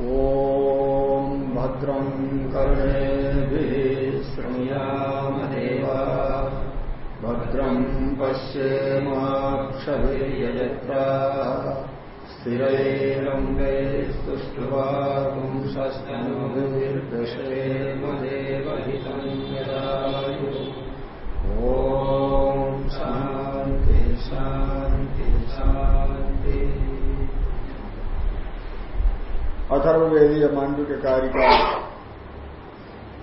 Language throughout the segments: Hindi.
ॐ भद्रं कर्णेभिः शृणुयामदेवा भद्रं पश्येमाक्षभिर्यजत्रा। स्थिरैरङ्गैस्तुष्ट्वापुंसस्तनुभिर्दशेमदेवहितं यदायु ॐ अथर्ववेदीय मांडू के कार्य का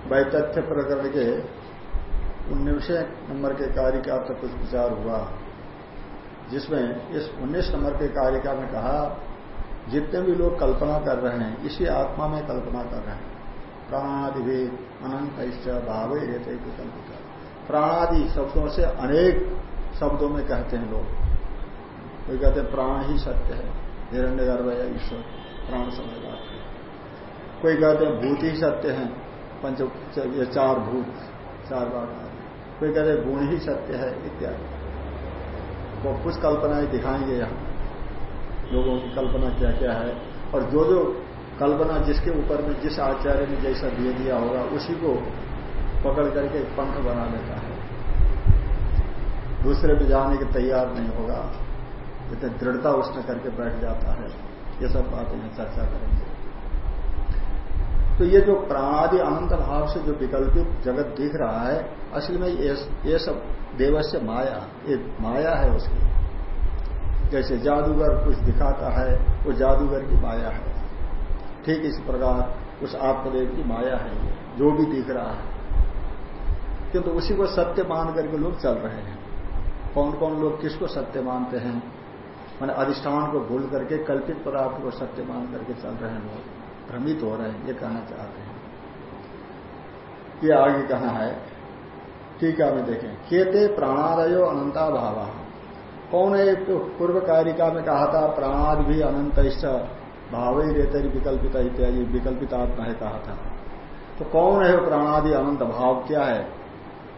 वैतथ्य प्रकरण के उन्नीसवें नंबर के कारिका तक कुछ विचार हुआ। जिसमें इस उन्नीस नंबर के कारिका में कहा, जितने भी लोग कल्पना कर रहे हैं, इसी आत्मा में कल्पना कर रहे हैं। प्राणादि भी अनंत भाव रहते कल्पित प्राणादि शब्दों से अनेक शब्दों में कहते हैं लोग। कोई कहते हैं, प्राण ही सत्य है। हिरण्य गर्भ या ईश्वर, प्राण समय बात कोई कहते हैं भूत ही सत्य है, पंच, ये चार भूत, चार बार कोई कहते हैं गुण ही सत्य है, इत्यादि। वो कुछ कल्पनाएँ दिखाएँगे यहाँ। लोगों की कल्पना क्या क्या है। और जो जो कल्पना जिसके ऊपर में जिस आचार्य ने जैसा दे दिया होगा, उसी को पकड़ करके एक पंख बना लेता है। दूसरे पे जाने के तैयार नहीं होगा। इतनी दृढ़ता उसने करके बैठ जाता है। ये सब बातें चर्चा करेंगे। तो ये जो प्राणादि अनंत भाव से जो विकल्पित जगत दिख रहा है, असल में ये सब देवस्य माया, ये माया है उसकी। जैसे जादूगर कुछ दिखाता है, वो जादूगर की माया है। ठीक इस प्रकार उस आत्मदेव की माया है ये, जो भी दिख रहा है। किंतु उसी को सत्य मान करके लोग चल रहे हैं। कौन कौन लोग किसको सत्य मानते हैं? मैंने अधिष्ठान को भूल करके कल्पित पदार्थ को सत्य मान करके चल रहे हैं लोग। भ्रमित हो रहे हैं, ये कहना चाहते हैं। ये आगे कहना है, ठीक है हमें देखें। केते प्राणादयो अनंता भाव कौन है तो पूर्व कारिका में कहा था, प्राणाद भी अनंत भाव ही रहते विकल्पित इत्यादि विकल्पित आत्मा है कहा था। तो कौन है प्राणादि अनंत भाव, क्या है?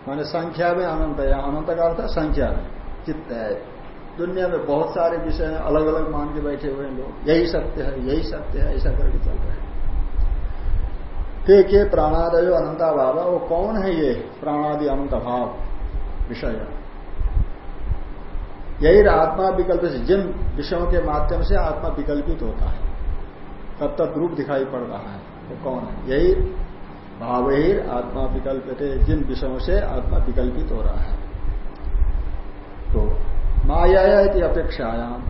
माने संख्या में अनंत है अनंत का अर्थ संख्या में, चित्त है। दुनिया में बहुत सारे विषय अलग अलग मान के बैठे हुए हैं लोग। यही सत्य है, यही सत्य है, ऐसा करके चल रहे ठीक है प्राणादय अनंता भाव वो कौन है ये प्राणादि अनंत भाव विषय। यही आत्मा विकल्प से, जिन विषयों के माध्यम से आत्मा विकल्पित होता है, तब तक रूप दिखाई पड़ रहा है। वो कौन है? यही भाव ही आत्मा विकल्प थे, जिन विषयों से आत्मा विकल्पित हो रहा है। तो माया की अपेक्षायाम।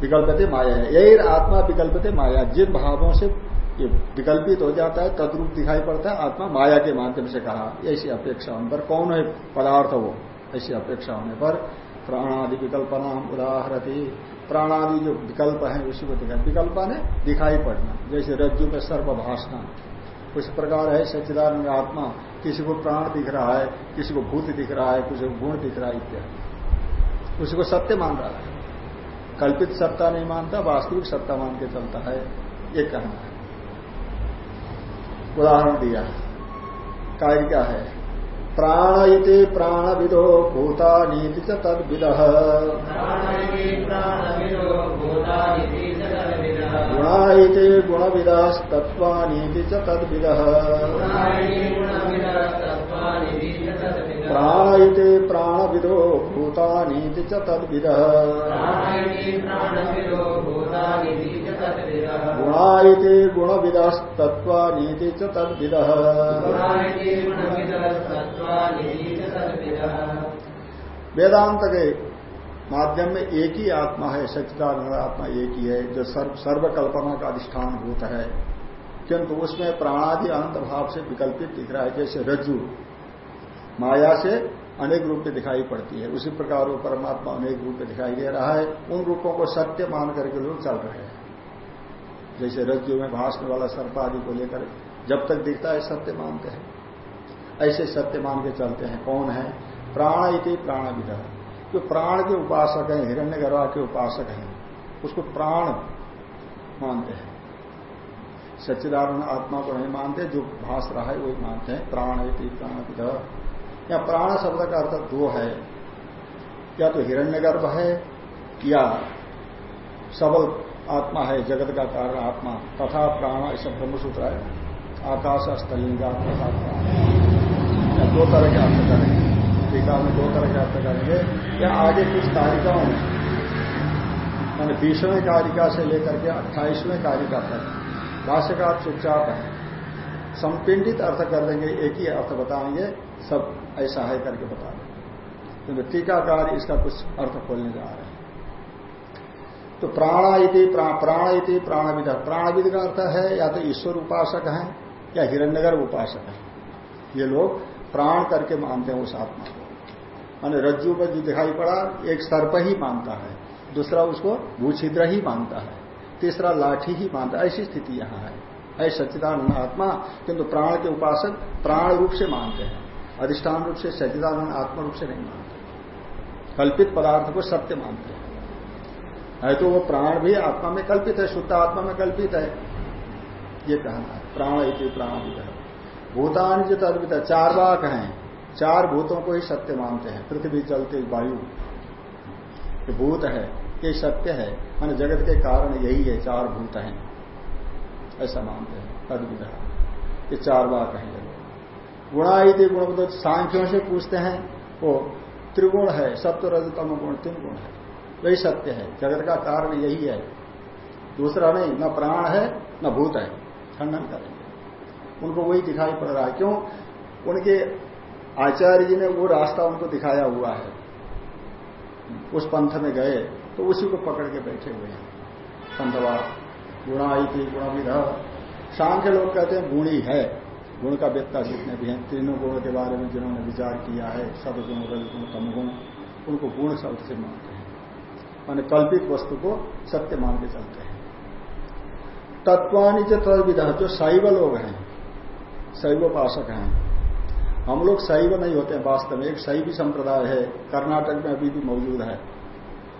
विकल्पते माया। यही आत्मा विकल्पते माया। जिन भावों से ये विकल्पित हो जाता है, तद्रूप दिखाई पड़ता है, आत्मा माया के माध्यम से कहा। ऐसी अपेक्षा होने पर कौन है पदार्थ वो? ऐसी अपेक्षा होने पर प्राणादि विकल्पना उदाहरती। प्राणादि जो विकल्प है, उसी को दिखाई। विकल्प ने दिखाई पड़ना, जैसे रज्जु में सर्व भाषण उस प्रकार है, सच्चिदानंद आत्मा, किसी को प्राण दिख रहा है, किसी को भूत दिख रहा है किसी को गुण दिख रहा है, इत्यादि। उसी को सत्य मान रहा है। कल्पित सत्ता नहीं मानता, वास्तविक सत्ता मान के चलता है, ये कहना है। उदाहरण दिया। कार्य क्या है? प्राण इति प्राण विदो भूता नीति च तद विद गुणा इति गुण विदास्तत्वानीति च तद विद भूता नीति च गुणा गुण विदास्तत्वानीति च वेदांत के माध्यम में एक ही आत्मा है, सच्चिदानंद आत्मा एक ही है जो सर्व सर्वकल्पना का अधिष्ठान भूत है। किंतु उसमें प्राणादि अनंत भाव से विकल्पित दिख रहा है, जैसे रज्जु। माया से अनेक रूप में दिखाई पड़ती है। उसी प्रकार वो परमात्मा अनेक रूप में दिखाई दे रहा है। उन रूपों को सत्य मान करके लोग चल रहे हैं। जैसे रज्जु में भाषण वाला सर्प आदि को लेकर जब तक दिखता है, सत्य मानते हैं। ऐसे सत्य मान के चलते हैं। कौन है? प्राण इति प्राण विधा जो प्राण के उपासक हैं हिरण्य के उपासक हैं, उसको प्राण मानते हैं। सच्चिदानंद आत्मा को नहीं मानते, जो भाष रहा है, वही मानते हैं। प्राण इति प्राण विधा या प्राण शब्द का अर्थ दो है, या तो हिरण्यगर्भ है, या सबल आत्मा है, जगत का कारण आत्मा, तथा प्राण, ऐसा ब्रह्मसूत्र है। आकाश, स्थलिंगा, तथा प्राण। दो तरह के अर्थ करेंगे। टीका में दो तरह के अर्थ करेंगे। या आगे कुछ कारिकाओं में मैंने बीसवें कारिका से लेकर के अट्ठाईसवें कारिका तक, भाष्यकार चुपचाप है। संपिंडित अर्थ कर देंगे एक ही अर्थ बताएँगे, सब ऐसा है करके बता देंगे। किंतु टीकाकार इसका कुछ अर्थ खोलने जा रहे हैं। तो प्राणा इति प्राण इति प्राणविद। प्राणविद का अर्थ है, या तो ईश्वर उपासक है, या हिरण्यगर उपासक है। ये लोग प्राण करके मानते हैं उस आत्मा को। माने रज्जु पर जो दिखाई पड़ा, एक सर्प ही मानता है, दूसरा उसको भूछिद्र ही मानता है, तीसरा लाठी ही मानता है, ऐसी स्थिति यहाँ है। है सच्चिदानंद आत्मा, किंतु प्राण के उपासक प्राण रूप से मानते हैं, अधिष्ठान रूप से सच्चिदानंद आत्मा रूप से नहीं मानते कल्पित पदार्थ को सत्य मानते हैं। है तो वो प्राण भी आत्मा में कल्पित है, शुद्ध आत्मा में कल्पित है। ये कहना है, प्राण इति प्राण भूतान जो तद्वित। चार वाक हैं। चार भूतों को ही सत्य मानते हैं। पृथ्वी चलते वायु। भूत है, ये सत्य है। मान जगत के कारण यही है, चार भूत हैं। ऐसा मानते हैं तद्विधा ये चार बार कहेंगे गुणा इति गुण सांख्यों से पूछते हैं, वो त्रिगुण है सत्य रजतम गुण, तीन गुण है। वही सत्य है, जगत का कारण यही है। दूसरा नहीं, न प्राण है, न भूत है। खंडन करेंगे। उनको वही दिखाई पड़ रहा है। क्यों? उनके आचार्य जी ने वो रास्ता उनको दिखाया हुआ है। उस पंथ में गए तो उसी को पकड़ के बैठे हुए हैं। पंथवा गुणाई थी गुणविध सांख्य लोग कहते हैं गुणी है। गुण का व्यक्ता जितने भी हैं, तीनों गुणों के बारे में जिन्होंने विचार किया है, सदगुण, रजगुण, तमगुण, उनको गुण शब्द से मानते हैं। माने कल्पित वस्तु को सत्य मान के चलते हैं। तत्वानी जो तदविधा जो शैव लोग हैं, शैवोपासक हैं। हम लोग शैव नहीं होते हैं वास्तव में, एक शैवी संप्रदाय है। कर्नाटक में अभी भी मौजूद है।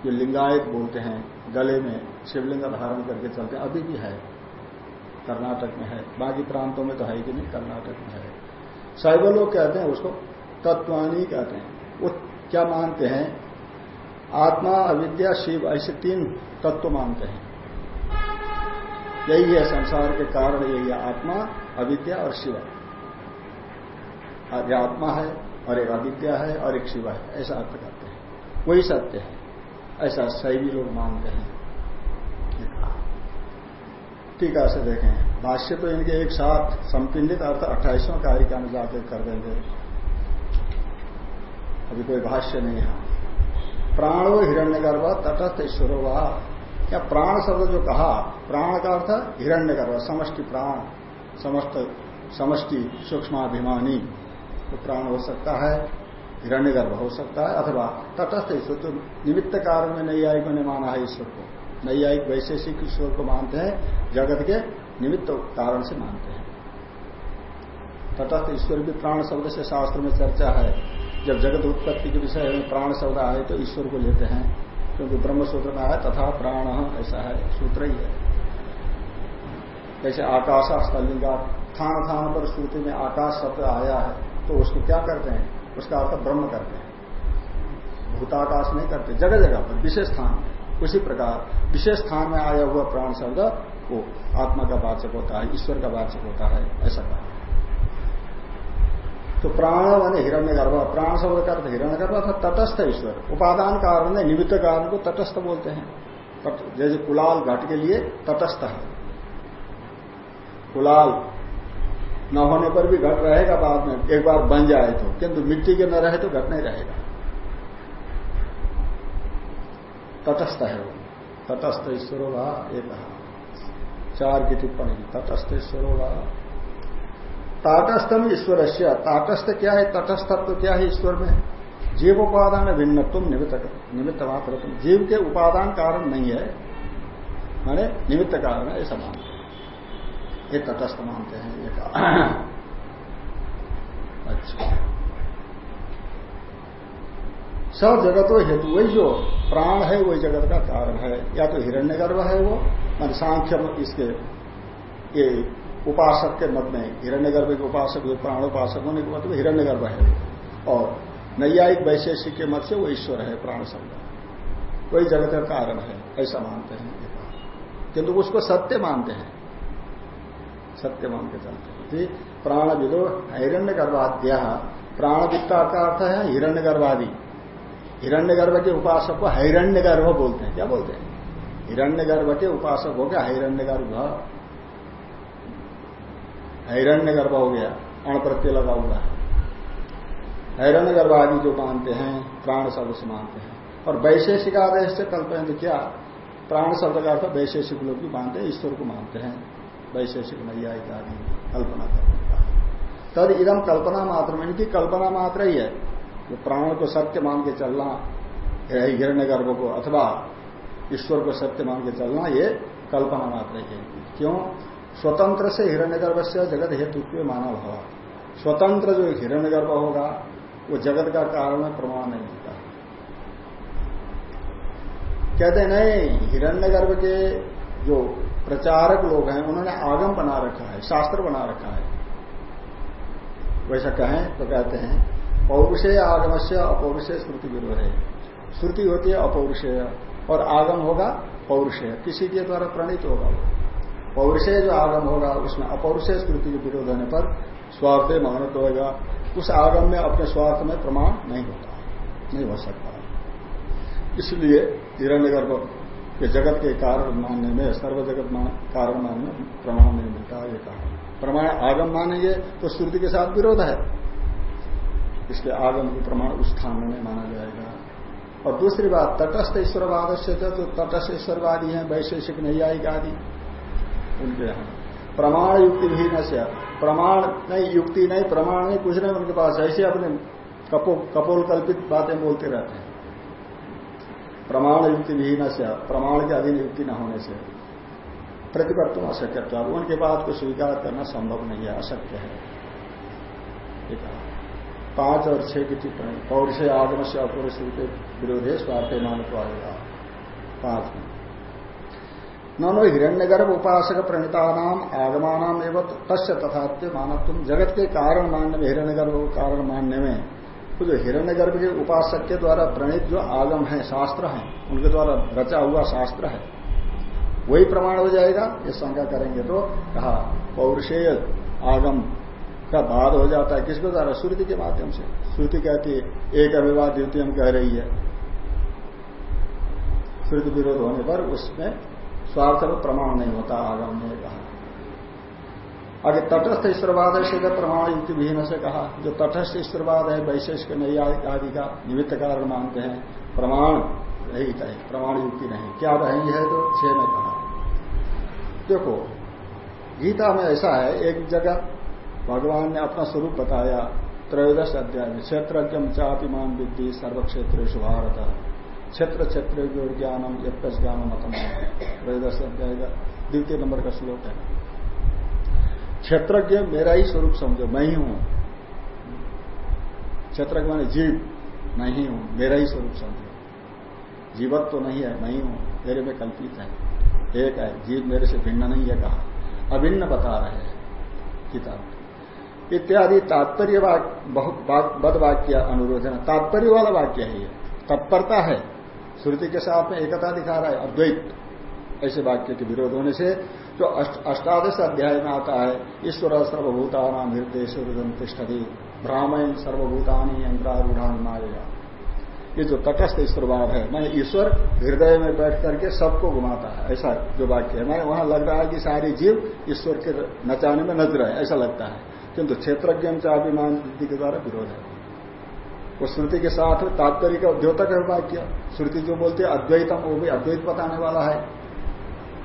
जो लिंगायत बोलते हैं, गले में शिवलिंग धारण करके चलते हैं। अभी भी है। कर्नाटक में है। बाकी प्रांतों में तो है कि नहीं? कर्नाटक में है। शैव लोग कहते हैं उसको, तत्वानी कहते हैं। वो क्या मानते हैं? आत्मा, अविद्या, शिव ऐसे तीन तत्व मानते हैं। यही है संसार के कारण, यही है आत्मा, अविद्या और शिव। आत्मा है, और एक अविद्या है, और एक शिव है। ऐसा अर्थ करते हैं। वही सत्य है। ऐसा सैवी लोग मानते हैं। टीका से देखें। भाष्य तो इनके एक साथ संपिंडित अर्थ अट्ठाईसवां कार्य में जाकर कर देंगे। अभी कोई भाष्य नहीं है। प्राणो हिरण्य गर्भ तटस्थ ईश्वर क्या प्राण शब्द जो कहा, प्राण का अर्थ हिरण्य गर्भ समष्टि प्राण, समस्त, समष्टि सूक्ष्माभिमानी। तो प्राण हो सकता है। हिरण्य गर्भ हो सकता है, अथवा तटस्थ ईश्वर तो निमित्त कारण में आई मैंने माना है ईश्वर को। नैयायिक वैशेषिक ईश्वर को मानते हैं, जगत के निमित्त कारण से मानते हैं। तटस्थ ईश्वर भी प्राण शब्द से शास्त्र में चर्चा है। जब जगत उत्पत्ति के विषय में प्राण शब्द आए तो ईश्वर को लेते हैं, क्योंकि ब्रह्म सूत्र में आया, तथा प्राण ऐसा है, सूत्र ही है। जैसे आकाश स्थलिंगा थान थान पर श्रुति में आकाश शब्द आया है तो उसको क्या करते हैं? उसका अर्थ ब्रह्म करते हैं। भूताकाश नहीं करते, जगह जगह पर, विशेष स्थान में। उसी प्रकार, विशेष स्थान में आया हुआ प्राण शब्द वो आत्मा का वाचक होता है, ईश्वर का वाचक होता है, ऐसा कहा। तो प्राण माने हिरण्य गर्भ। प्राण शब्द का अर्थ हिरण्य गर्भ अर्थात तटस्थ ईश्वर। उपादान कारण है, निमित्त कारण को तटस्थ बोलते हैं। जैसे कुलाल घट के लिए तटस्थ है। कुलाल न होने पर भी घट रहेगा बाद में। एक बार बन जाए तो। किंतु मिट्टी के न रहे तो घट नहीं रहेगा। तटस्थ है वो। तटस्थ ईश्वर वा एक। चार की टिप्पणी। तटस्थ ईश्वर वा। ताटस्थम ईश्वर से ताटस्थ क्या है? तटस्थत्व तो क्या है ईश्वर में? जीव उपादान भिन्न तुम निमित्त निमित्त मात्र जीव के उपादान कारण नहीं है। माने निमित्त कारण है ऐसा हैं ये तटस्थ मानते हैं, ये अच्छा। सब जगतो हेतु वही जो, प्राण है, वही जगत का कारण है। या तो हिरण्यगर्भ है वो मान सांख्य इसके, ये उपासक के मत में, हिरण्यगर्भ के उपासक, जो प्राण उपासक होने के मत में हिरण्यगर्भ है। और नैयायिक वैशेषिक के मत से वो ईश्वर है, प्राण शब्द वही जगत का कारण है, ऐसा मानते हैं। किंतु उसको सत्य मानते हैं। सत्य मान के चलते प्राण विदो हिरण्य गर्भाद्या प्राण वित्ता का अर्थ है हिरण्य गर्भादि हिरण्य गर्भ के उपासक को हिरण्य गर्भ बोलते हैं। क्या बोलते हैं? हिरण्य गर्भ के उपासक हो गया हिरण्य गर्भ हिरण्य गर्भ हो गया अण प्रत्यय लगा हुआ है। हिरण्य गर्भ आदि जो मानते हैं, प्राण शब्द से मानते हैं। और वैशेषिक आदेश से कल्पना क्या? प्राण शब्द का अर्थ वैशेषिक लोग भी मानते हैं, ईश्वर को मानते हैं। वैशेषिक नैया इत्यादि कल्पना करने का तद इदम कल्पना मात्र इनकी कल्पना मात्र ही है। जो प्राण को सत्य मान के चलना हिरण्य गर्भ को, अथवा ईश्वर को सत्य मान के चलना, ये कल्पना मात्र है क्यों? स्वतंत्र से हिरण्य गर्भ से जगत हेतु मानव भाव स्वतंत्र जो हिरण्य गर्भ होगा, वो जगत का कारण प्रमाण नहीं होता। कहते नहीं हिरण्यगर्भ के जो प्रचारक लोग हैं, उन्होंने आगम बना रखा है, शास्त्र बना रखा है। वैसा कहें तो कहते हैं पौरुषेय आगम से अपौरुषेय श्रुति विरोध है श्रुति होती है अपौरुषेय, और आगम होगा पौरुषेय। किसी के द्वारा प्रणीत होगा पौरुषेय जो आगम होगा, उसमें अपौरुषेय स्मृति के विरोध होने पर स्वार्थ मानत होगा उस आगम में अपने स्वार्थ में प्रमाण नहीं होता, नहीं हो सकता। इसलिए हिरण्यगर्भ के जगत के कारण मानने में सर्व जगत कारण मानने में प्रमाण नहीं मिलता ये कहा प्रमाण आगम मानेंगे तो श्रुति के साथ विरोध है। इसके आगम को प्रमाण उस स्थान में माना जाएगा। और दूसरी बात तटस्थ ईश्वरवाद से तो तटस्थ ईश्वरवादी है वैशेषिक नहीं आएगी आदि उनके यहाँ। प्रमाण युक्ति भी न से प्रमाण नहीं युक्ति नहीं प्रमाण नहीं कुछ नहीं उनके पास ऐसे अपने कपो, कपोल कल्पित बातें बोलते रहते हैं। प्रमाण युक्ति भी न से प्रमाण के अधीन युक्ति न होने से प्रतिपत्तम अशक्य उनके बात को स्वीकार करना संभव नहीं है, अशक्य है। पाँच और छह की टिप्पणी। पौर से आगम से अपौरुष के विरोधे स्वार्थ मानव आएगा पाँच। में नो हिरण्यगर्भ उपासक प्रणिता नाम आगमान एवं तस्य तथात्य मानव जगत के कारण मानने में हिरण्यगर्भ को कारण मानने में तो जो हिरण्यगर्भ के उपासक के द्वारा प्रणीत जो आगम है, शास्त्र है, उनके द्वारा रचा हुआ शास्त्र है। वही प्रमाण हो जाएगा ये शंका करेंगे तो कहा, पौरुषेय आगम का बाद हो जाता है। किसके द्वारा? श्रुति के माध्यम से। श्रुति कहती है, एक अभिवाद द्वितीय कह रही है। श्रुति विरोध होने पर उसमें स्वार्थ प्रमाण नहीं होता, आगम ने कहा। आगे तटस्थ ईश्वरवाद है जब प्रमाण युक्ति विहीन से कहा। जो तटस्थ ईश्वरवाद है वैशेषिक नई आदि का निमित्त कारण मानते हैं। प्रमाण रहित है, प्रमाण युक्ति नहीं। क्या रहेंगे है तो छह में कहा। देखो, गीता में ऐसा है, एक जगह भगवान ने अपना स्वरूप बताया, त्रयोदश अध्याय में क्षेत्रज्ञ चापिमान विद्धि सर्व क्षेत्र भारत। क्षेत्र क्षेत्र ज्ञानम यश ज्ञान मतम। त्रयोदश अध्याय का द्वितीय नंबर का श्लोक है। क्षेत्रज्ञ मेरा ही स्वरूप समझो, मैं ही हूँ। क्षेत्र माने जीव, मैं ही हूँ, मेरा ही स्वरूप समझो। जीवत तो नहीं है, मैं ही हूँ, मेरे में कल्पित है, एक है, जीव मेरे से भिन्न नहीं है कहा। अभिन्न बता रहे हैं किताब इत्यादि तात्पर्य बद वाक्य अनुरोध है। तात्पर्य वाला वाक्य है ये। तत्परता है। श्रुति के साथ में एकता दिखा रहा है, अद्वैत। ऐसे वाक्य के विरोध होने से जो अष्टादश अध्याय में आता है, ईश्वर सर्वभूतानाम हृदय तिष्ठति, ब्राह्मण सर्वभूतानी यंत्रारूढ़ान मारेगा ये जो तटस्थ ईश्वर भाव है, मैं ईश्वर हृदय में बैठ करके सबको घुमाता है, ऐसा जो वाक्य है। मैं वहाँ लग रहा है कि सारी जीव ईश्वर के नचाने में नज़र है, ऐसा लगता है। किंतु क्षेत्रज्ञ चाभिमान वृद्धि के द्वारा विरोध है। वो श्रुति के साथ तात्पर्य का द्योतक है वाक्य। श्रुति जो बोलते हैं, अद्वैतम वो भी अद्वैत बताने वाला है।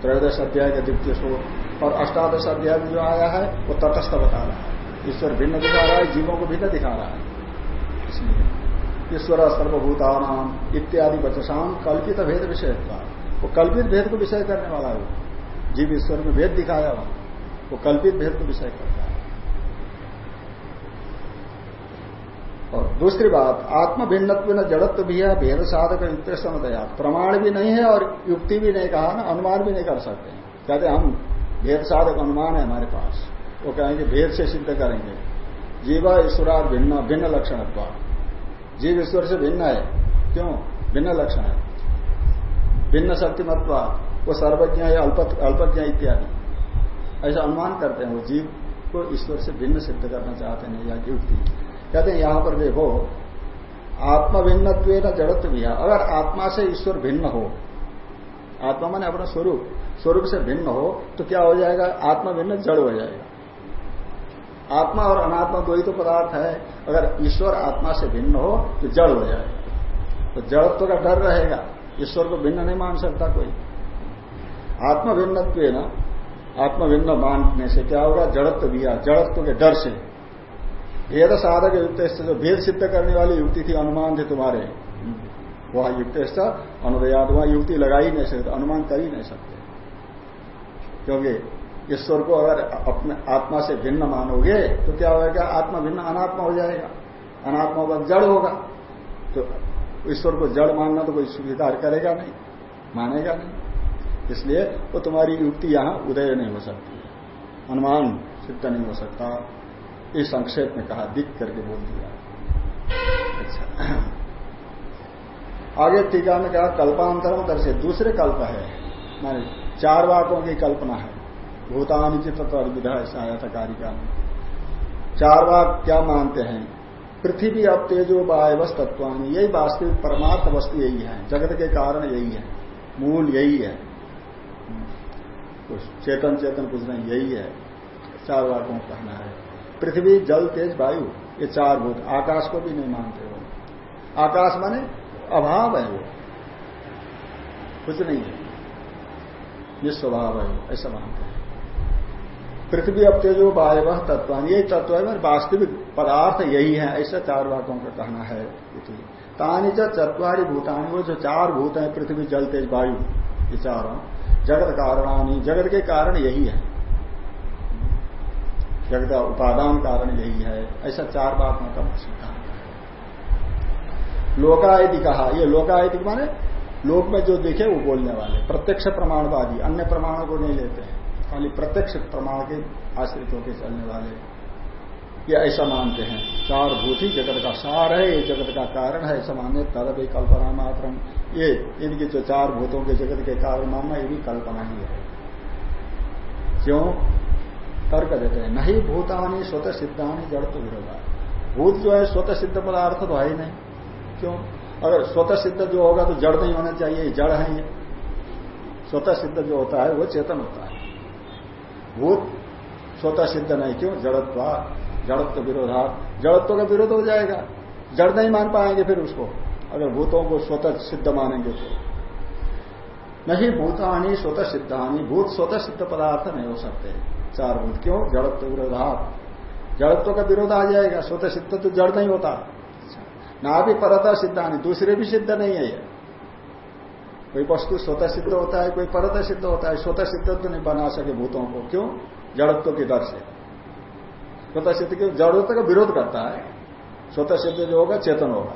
त्रयोदश अध्याय का द्वितीय श्लोक। और अष्टादश अध्याय में जो आया है, वो तटस्थ बता रहा है। ईश्वर भिन्न दिखा रहा है, जीवों को भिन्न दिखा रहा है। इसलिए ईश्वर सर्वभूतानाम इत्यादि बचसाम कल्पित भेद विषय का वो कल्पित भेद को विषय करने वाला है जीव ईश्वर में भेद दिखाया वहाँ वो कल्पित भेद को विषय करता है। और दूसरी बात, आत्म भिन्नत्व न जड़त्व भी है, भेद साधक युक्त प्रमाण भी नहीं है और युक्ति भी नहीं कहा, ना अनुमान भी नहीं कर सकते। कहते हम भेद साधक अनुमान है हमारे पास। वो कहेंगे, भेद से सिद्ध करेंगे। जीवा ईश्वरा भिन्न भिन्न लक्षण जीव ईश्वर से भिन्न है। क्यों? भिन्न लक्षण है। भिन्न शक्तिमत्व, वो सर्वज्ञ है अल्पज्ञ इत्यादि। ऐसा अनुमान करते हैं वो, जीव को ईश्वर से भिन्न सिद्ध करना चाहते हैं या युक्ति। कहते हैं, यहाँ पर देखो आत्मा भिन्न जड़त्व भी है अगर आत्मा से ईश्वर भिन्न हो, आत्मा माने अपना स्वरूप स्वरूप से भिन्न हो तो क्या हो जाएगा? आत्मा भिन्न, जड़ हो जाएगा। आत्मा और अनात्मा दो ही तो पदार्थ है। अगर ईश्वर आत्मा से भिन्न हो तो जड़ हो जाएगा। तो जड़त्व का डर रहेगा। ईश्वर को भिन्न नहीं मान सकता कोई। आत्मा भिन्न आत्मा भिन्न मानने से क्या होगा? जड़त्व दिया जड़त्व के डर से। भेद साधक युक्त जो भेद सिद्ध करने वाली युक्ति थी, अनुमान थे तुम्हारे। वह युक्त अनुदयाद, वहाँ युक्ति लगा ही नहीं सकते, अनुमान कर ही नहीं सकते। क्योंकि ईश्वर को अगर अपने आत्मा से भिन्न मानोगे तो क्या होगा आत्मा भिन्न अनात्मा हो जाएगा। अनात्मा होगा जड़ होगा। तो ईश्वर को जड़ मानना तो कोई स्वीकार करेगा नहीं, मानेगा नहीं। इसलिए वो तुम्हारी युक्ति यहाँ उदय नहीं हो सकती अनुमान सिद्ध नहीं हो सकता। इस संक्षेप में कहा, दिख करके बोल दिया। अच्छा। आगे टीका में कहा, कल्पांतरम दर्शे। दूसरे कल्प है, माने चार वाकों की कल्पना है। भूतानी चित्त विधा ऐसा आया था कारिका में। चार वाक क्या मानते हैं? पृथ्वी अब तेजो वायवस तत्वानी यही वास्तविक परमार्थ वस्तु यही है। जगत के कारण यही है। मूल यही है। कुछ चेतन चेतन कुछ नहीं यही है। चार वाकों कहना है। पृथ्वी, जल, तेज, वायु, ये चार भूत। आकाश को भी नहीं मानते हो आकाश माने अभाव है वो। कुछ नहीं है। ये स्वभाव है, ऐसा मानते हैं। पृथ्वी अब तेजो वायव तत्व यही तत्व है वास्तविक पदार्थ यही है, ऐसा चार बातों का कहना है। तानी चतवारी भूतानी, वो जो चार भूत है, पृथ्वी, जल, तेज, वायु, ये चारों। जगत कारणानी। जगत के कारण यही है। जगत का उपादान कारण यही है। ऐसा चार बातों का सिद्धांत लोकायति कहा। ये लोकायति माने लोक में जो दिखे वो बोलने वाले। प्रत्यक्ष प्रमाणवादी। अन्य प्रमाणों को नहीं लेते हैं। खाली प्रत्यक्ष प्रमाण के आश्रित होकर चलने वाले। ये ऐसा मानते हैं। चार भूत ही जगत का सार है, ये जगत का कारण है, ऐसा मानने भी कल्पना मात्र ये, इनके जो चार भूतों के जगत के कारण मानना, ये भी कल्पना ही है। क्यों? तर्क देते हैं। नहीं भूतानी स्वतः सिद्धानी जड़ तो विरोधा। भूत जो है, स्वतः सिद्ध पदार्थ तो है ही नहीं। क्यों? अगर स्वतः सिद्ध जो होगा तो जड़ नहीं होना चाहिए जड़ है ये स्वतः सिद्ध जो होता है, वो चेतन होता है। भूत स्वतः सिद्ध नहीं, क्यों? जड़त्व जड़त्व विरोधा। जड़त्व का विरोध हो जाएगा। जड़ नहीं मान पाएँगे फिर उसको। अगर भूतों को स्वतः सिद्ध मानेंगे तो। नहीं भूतानी स्वतः सिद्धानी। भूत स्वतः सिद्ध पदार्थ नहीं हो सकते। चार भूत क्यों? जड़त्व विरोधा जड़त्व का विरोध आ जाएगा। स्वतः सिद्ध तो जड़ नहीं होता। ना भी परता सिद्धांत दूसरे भी सिद्ध नहीं है ये। कोई वस्तु स्वतः सिद्ध होता है, कोई परत सिद्ध होता है। स्वतः सिद्ध तो नहीं बना सके भूतों को। क्यों? जड़त्व की दर से स्वतः सिद्ध क्यों जड़त्व का विरोध करता है। स्वतः सिद्ध जो होगा, चेतन होगा।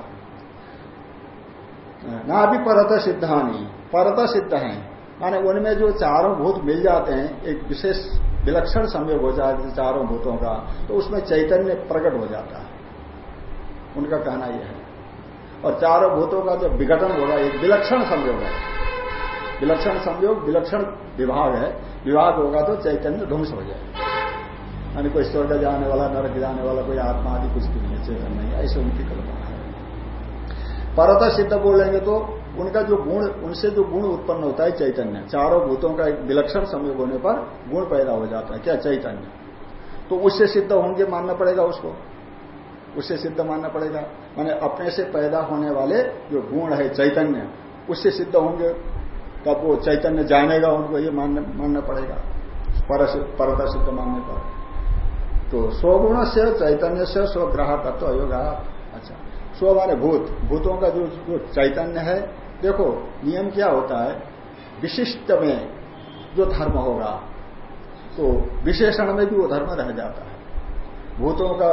ना भी परत सिद्धानी। परत सिद्ध है। माने उनमें जो चारों भूत मिल जाते हैं, एक विशेष विलक्षण संयोग हो है चारों भूतों का तो उसमें चैतन्य प्रकट हो जाता है। उनका कहना यह है। और चारों भूतों का जो विघटन होगा एक विलक्षण संयोग है। विलक्षण संयोग विलक्षण विभाग है। विभाग होगा तो चैतन्य ध्वंस हो जाए। यानी कोई स्वर्ग जाने वाला, नरक जाने वाला, कोई आत्मा आदि कुछ भी नहीं चेतन नहीं ऐसे उनकी कल्पना है। परत सिद्ध बोलेंगे तो उनका जो गुण, उनसे जो गुण उत्पन्न होता है चैतन्य, चारों भूतों का एक विलक्षण संयोग होने पर गुण पैदा हो जाता है। क्या? चैतन्य। तो उससे सिद्ध होंगे, मानना पड़ेगा उसको। उससे सिद्ध मानना पड़ेगा। माने अपने से पैदा होने वाले जो गुण है चैतन्य, उससे सिद्ध होंगे। तब वो चैतन्य जानेगा उनको, ये मानना मानना पड़ेगा। पर परता सिद्ध मानने पर। तो स्वगुण से चैतन्य से स्वग्राहकत्व अयोगा अच्छा। स्व माने भूत। भूतों का जो जो चैतन्य है देखो, नियम क्या होता है? विशिष्ट में जो धर्म होगा तो विशेषण में भी वो धर्म रह जाता है। भूतों का,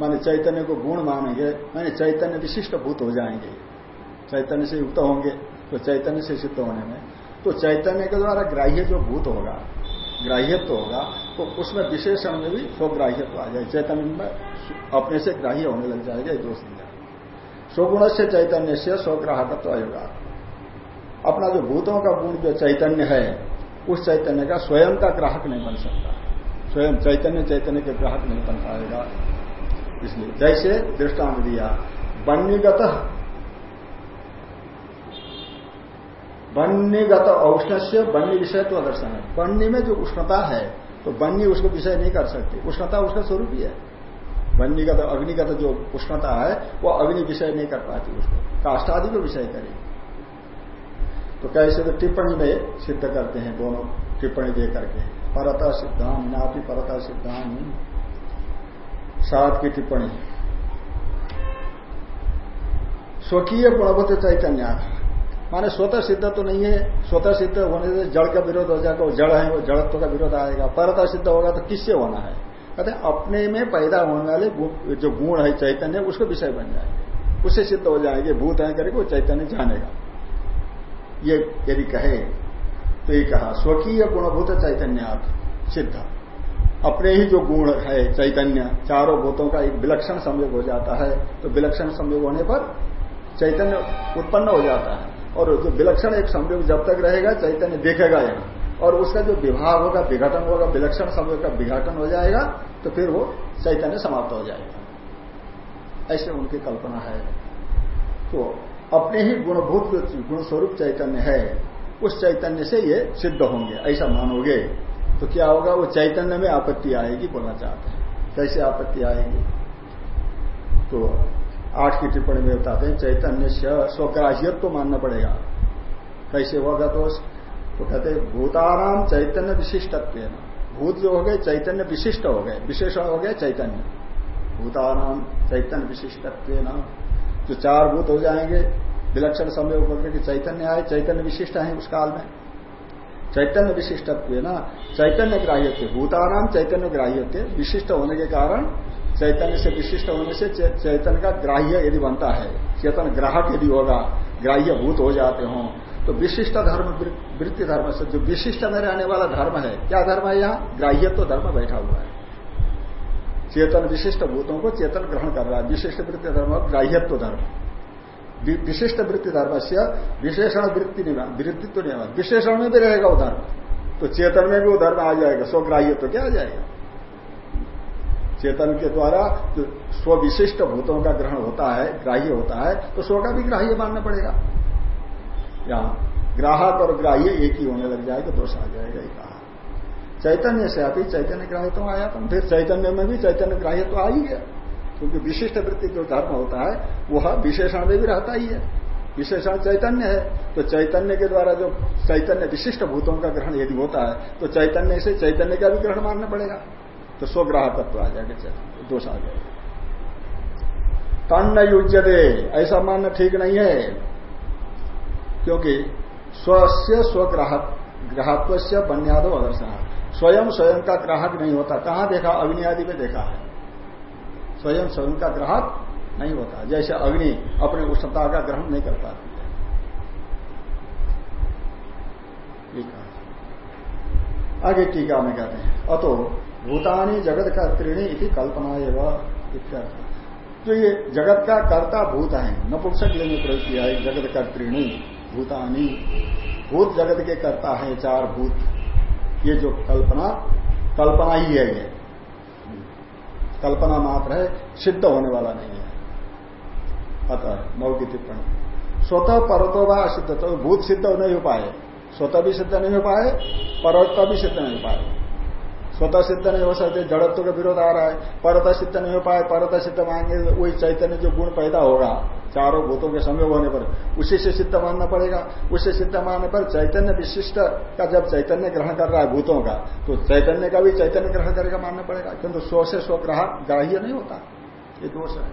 माने चैतन्य को गुण मानेंगे, माने चैतन्य विशिष्ट भूत हो जाएँगे। चैतन्य से युक्त होंगे तो चैतन्य से सिद्ध होने में। तो चैतन्य के द्वारा ग्राह्य जो भूत होगा, ग्राह्यत्व होगा तो उसमें विशेषण में भी स्वग्राह्यत्व आ जाए। चैतन्य में अपने से ग्राह्य होने लग जाएगा दोष दिया स्वगुण से चैतन्य से स्वग्राहकत्व आएगा अपना जो भूतों का गुण, जो चैतन्य है, उस चैतन्य का स्वयं का ग्राहक नहीं बन सकता। स्वयं चैतन्य चैतन्य के ग्राहक नहीं बन पाएगा। इसलिए जैसे दृष्टांत दिया वन्यगत वन्यगत औष्ण से वन्य विषय तो दर्शन है। वन्य में जो उष्णता है तो वन्य उसको विषय नहीं कर सकती। उष्णता उसका स्वरूप ही है। वन्यगत अग्निगत जो उष्णता है, वो अग्नि विषय नहीं कर पाती उसको। काष्टादि को विषय करेगी। तो कैसे तो टिप्पणी में सिद्ध करते हैं दोनों टिप्पणी दे करके। परता सिद्धांत नापी परता सिद्धांत। सात की टिप्पणी। स्वकीय गुणवत्त चैतन्य। माने स्वतः सिद्ध तो नहीं है, स्वतः सिद्ध होने से जड़ का विरोध हो जाएगा जड़ है, वो जड़त्व का विरोध आएगा। परता सिद्ध होगा तो किससे होना है? कहते अपने में पैदा होने वाले जो गुण है चैतन्य, उसको विषय बन जाएँगे। उससे सिद्ध हो जाएँगे, भूत है करके वो चैतन्य जानेगा। ये यदि कहे तो ये कहा, स्वकीय गुणभूत चैतन्य सिद्ध। अपने ही जो गुण है चैतन्य, चारों भूतों का एक विलक्षण संयोग हो जाता है तो विलक्षण संयोग होने पर चैतन्य उत्पन्न हो जाता है। और जो विलक्षण एक संयोग जब तक रहेगा, चैतन्य देखेगा यहाँ और उसका जो विभाग होगा विघटन होगा विलक्षण संयोग का विघटन हो जाएगा तो फिर वो चैतन्य समाप्त हो जाएगा। ऐसे उनकी कल्पना है। तो अपने ही गुणभूत गुण स्वरूप चैतन्य है। उस चैतन्य से ये सिद्ध होंगे। ऐसा मानोगे तो क्या होगा? वो चैतन्य में आपत्ति आएगी बोलना चाहते हैं। कैसे आपत्ति आएगी? तो आठ की टिप्पणी में बताते हैं चैतन्य स्वग्राह्यत्व तो मानना पड़ेगा। कैसे होगा तो, तो कहते भूताराम चैतन्य विशिष्टत्व भूत जो हो गए, चैतन्य विशिष्ट हो गए विशेषण हो गए चैतन्य। भूताराम चैतन्य विशिष्टत्व जो चार भूत हो जाएँगे, विलक्षण समय होकर के चैतन्य आए, चैतन्य विशिष्ट है उस काल में। चैतन्य विशिष्टत्व ना चैतन्य ग्राह्य भूतानाम चैतन्य ग्राह्य विशिष्ट होने के कारण चैतन्य से विशिष्ट होने से चैतन्य का ग्राह्य यदि बनता है, चेतन ग्राहक यदि होगा, ग्राह्य भूत हो जाते हों तो विशिष्ट धर्म वृत्ति धर्म से जो विशिष्ट में रहने वाला धर्म है, क्या धर्म है यहाँ? ग्राह्य तो धर्म बैठा हुआ है। चेतन विशिष्ट भूतों को चेतन ग्रहण कर रहा है। विशिष्ट वृत्ति धर्म ग्राह्यत्व धर्म। विशिष्ट वृत्ति धर्म से विशेषण वृत्ति वृत्तित्व नहीं विशेषण में भी रहेगा वो धर्म। तो चेतन में भी वो धर्म आ जाएगा। स्वग्राह्यत्व क्या आ जाएगा? चेतन के द्वारा जो स्वविशिष्ट भूतों का ग्रहण होता है, ग्राह्य होता है तो स्व का भी ग्राह्य मानना पड़ेगा। यहाँ ग्राहक और ग्राह्य एक ही होने लग जाएगा, दोष आ जाएगा एक चैतन्य से अभी चैतन्य ग्राह्य तो आया तो फिर चैतन्य में भी चैतन्य ग्राह्य तो आ ही गया। क्योंकि विशिष्ट वृत्ति जो धर्म होता है, वह विशेषण में भी रहता ही है। विशेषण चैतन्य है तो चैतन्य के द्वारा जो चैतन्य विशिष्ट भूतों का ग्रहण यदि होता है तो चैतन्य से चैतन्य का भी ग्रहण मानना पड़ेगा। तो स्वग्राहकत्व आ जाएगा, चैतन्य, दोष आ जाएगा। तन्न युज्य ऐसा मानना ठीक नहीं है। क्योंकि स्वस्य स्वग्राहक ग्राहत्व से बन्यादो अदर्शन। स्वयं स्वयं का ग्राहक नहीं होता। कहाँ देखा? अग्नि आदि में देखा है। स्वयं स्वयं का ग्राहक नहीं होता। जैसे अग्नि अपने उष्णता का ग्रहण नहीं कर पाती है। आगे टीका में कहते हैं, अतो भूतानी जगत का त्रिणी इति कल्पना एवं तो ये जगत का कर्ता भूत है। नपुंसक लिंग प्रयोग किया है, जगत का त्रिणी। भूतानी, भूत जगत के करता है चार भूत। ये जो कल्पना कल्पना ही है ये। कल्पना मात्र है, सिद्ध होने वाला नहीं है। अतः नौ की टिप्पणी। स्वतः परतो व असिद्ध तो भूत सिद्ध नहीं हो पाए। स्वतः भी सिद्ध नहीं हो पाए, परत भी सिद्ध नहीं हो पाए। स्वतः सिद्ध नहीं हो सकते, जड़त्व का विरोध आ रहा है। परत सिद्ध नहीं हो पाए, परत सिद्ध मांगे वही चैतन्य जो गुण पैदा होगा। चारों भूतों के संयोग होने पर उसी से सिद्ध मानना पड़ेगा। उससे सिद्ध मानने पर चैतन्य विशिष्ट का जब चैतन्य ग्रहण कर रहा है भूतों का तो चैतन्य का भी चैतन्य ग्रहण करेगा मानना पड़ेगा। किंतु स्व से स्व ग्राह्य नहीं होता। ये दोष है।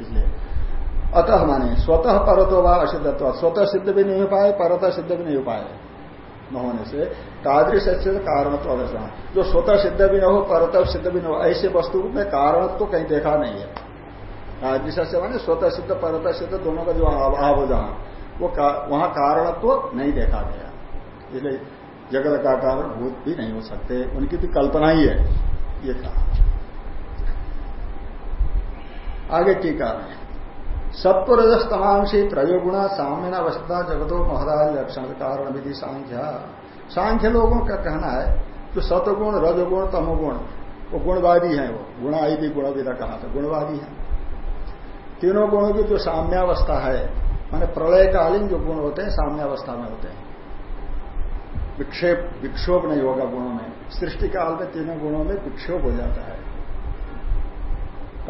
इसलिए अतः माने, स्वतः परतो व असिद्धत्व। स्वतः सिद्ध भी नहीं हो पाए, परतः सिद्ध भी नहीं हो पाए। न होने से तादृश अच्छे कारणत्व अदर्शन जो स्वतः सिद्ध भी न हो परतः सिद्ध भी न हो ऐसे वस्तु में कारणत्व तो कहीं देखा नहीं है। विशेष माने स्वतः सिद्ध परत सिद्ध दोनों का जो अभाव हो जहाँ वो का, वहाँ कारणत्व तो नहीं देखा गया। इसलिए जगत का कारण भूत भी नहीं हो सकते उनकी भी कल्पना ही है ये कहा। आगे टीका में। सत्वरजस तमांशी त्रयोगुणा साम्य अवस्था जगतो महदाय लक्षण कारण विधि सांख्या। सांख्य लोगों का कहना है, जो सतगुण, रजगुण, तमोगुण, वो गुणवादी है वो। गुणाई भी गुणविदा कहा था, गुणवादी है। तीनों गुणों की जो साम्यावस्था है, माने प्रलयकालीन जो गुण होते हैं, साम्यावस्था में होते हैं। विक्षेप, विक्षोभ नहीं होगा गुणों में। सृष्टि काल में तीनों गुणों में विक्षोभ हो जाता है।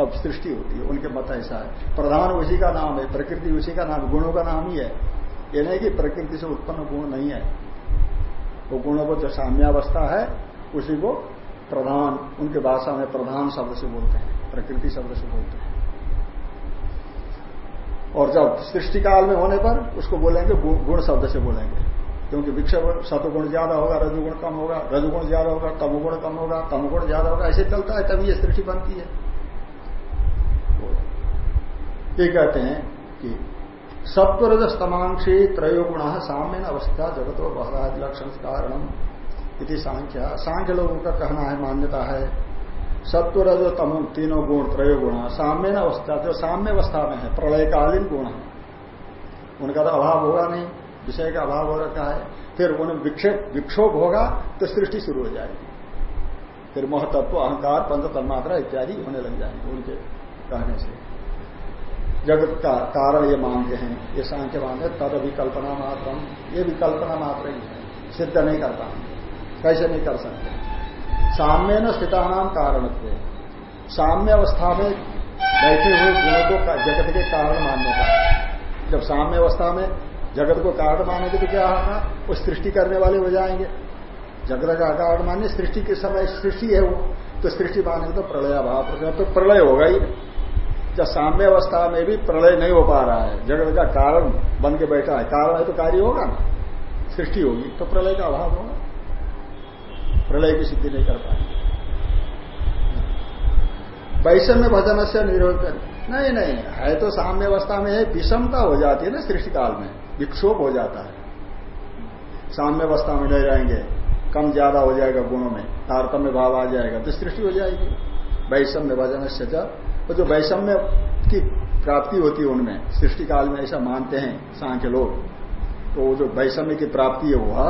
तब सृष्टि होती है, उनके मत ऐसा है। प्रधान उसी का नाम है, प्रकृति उसी का नाम गुणों का नाम ही है। ये नहीं कि प्रकृति से उत्पन्न गुण नहीं है। वो तो गुणों को जो साम्यावस्था है, उसी को प्रधान, उनके भाषा में प्रधान शब्द से बोलते हैं, प्रकृति शब्द से बोलते हैं। और जब सृष्टि काल में होने पर उसको बोलेंगे गुण शब्द से बोलेंगे। क्योंकि विक्षेप सतुगुण ज़्यादा होगा, रजुगुण कम होगा, रजुगुण ज़्यादा होगा, तमुगुण कम होगा, तमुगुण ज़्यादा होगा, ऐसे चलता है, तभी ये सृष्टि बनती है। ये कहते हैं कि सत्वरजस तमांशी त्रयोगुण साम्य अवस्था जगतो बहराज लक्षण कारणम इति सांख्या। सांख्य लोगों का कहना है, मान्यता है। सत्वरज तम तीनों गुण त्रयो गुण साम्य अवस्था, जो साम्य अवस्था में है, प्रलयकालीन गुण है। उनका तो अभाव होगा नहीं, विषय का अभाव हो रखा है। फिर उन्हें विक्षोभ होगा तो सृष्टि शुरू हो जाएगी। फिर महतत्व, अहंकार, पंच तन्मात्रा इत्यादि होने लग जाएँगे उनके। कहने से। जगत का कारण ये मानते हैं, ये सांख्य मानते हैं, तद विकल्पना मात्र ये विकल्पना मात्र ही है। सिद्ध नहीं करता कैसे नहीं कर सकते? साम्य न स्थिता नाम कारण साम्य अवस्था में बैठे हुए गुणों को जगत के कारण मानने का। जब साम्य अवस्था में जगत को कारण मानेंगे तो क्या होगा? वो सृष्टि करने वाले हो जाएँगे। जगत का कारण माने सृष्टि के समय सृष्टि है वो। तो सृष्टि मानेंगे तो प्रलय भाव तो प्रलय होगा ही। जब साम्य अवस्था में भी प्रलय नहीं हो पा रहा है, जगत का कारण बन के बैठा है, कारण है तो कार्य होगा ना? सृष्टि होगी तो प्रलय का अभाव होगा। प्रलय की सिद्धि नहीं कर पाएँगे। वैषम्य भजन से निरोध नहीं नहीं, है तो साम्य अवस्था में है, विषमता हो जाती है ना सृष्टि काल में, विक्षोभ हो जाता है। साम्य अवस्था में नहीं रहेंगे, कम ज़्यादा हो जाएगा गुणों में, तारतम्य भाव आ जाएगा तो सृष्टि हो जाएगी। वैषम्य भजन से तो जो वैषम्य की प्राप्ति होती है उनमें सृष्टि काल में ऐसा मानते हैं सांख्य लोग तो वो जो वैषम्य की प्राप्ति है वो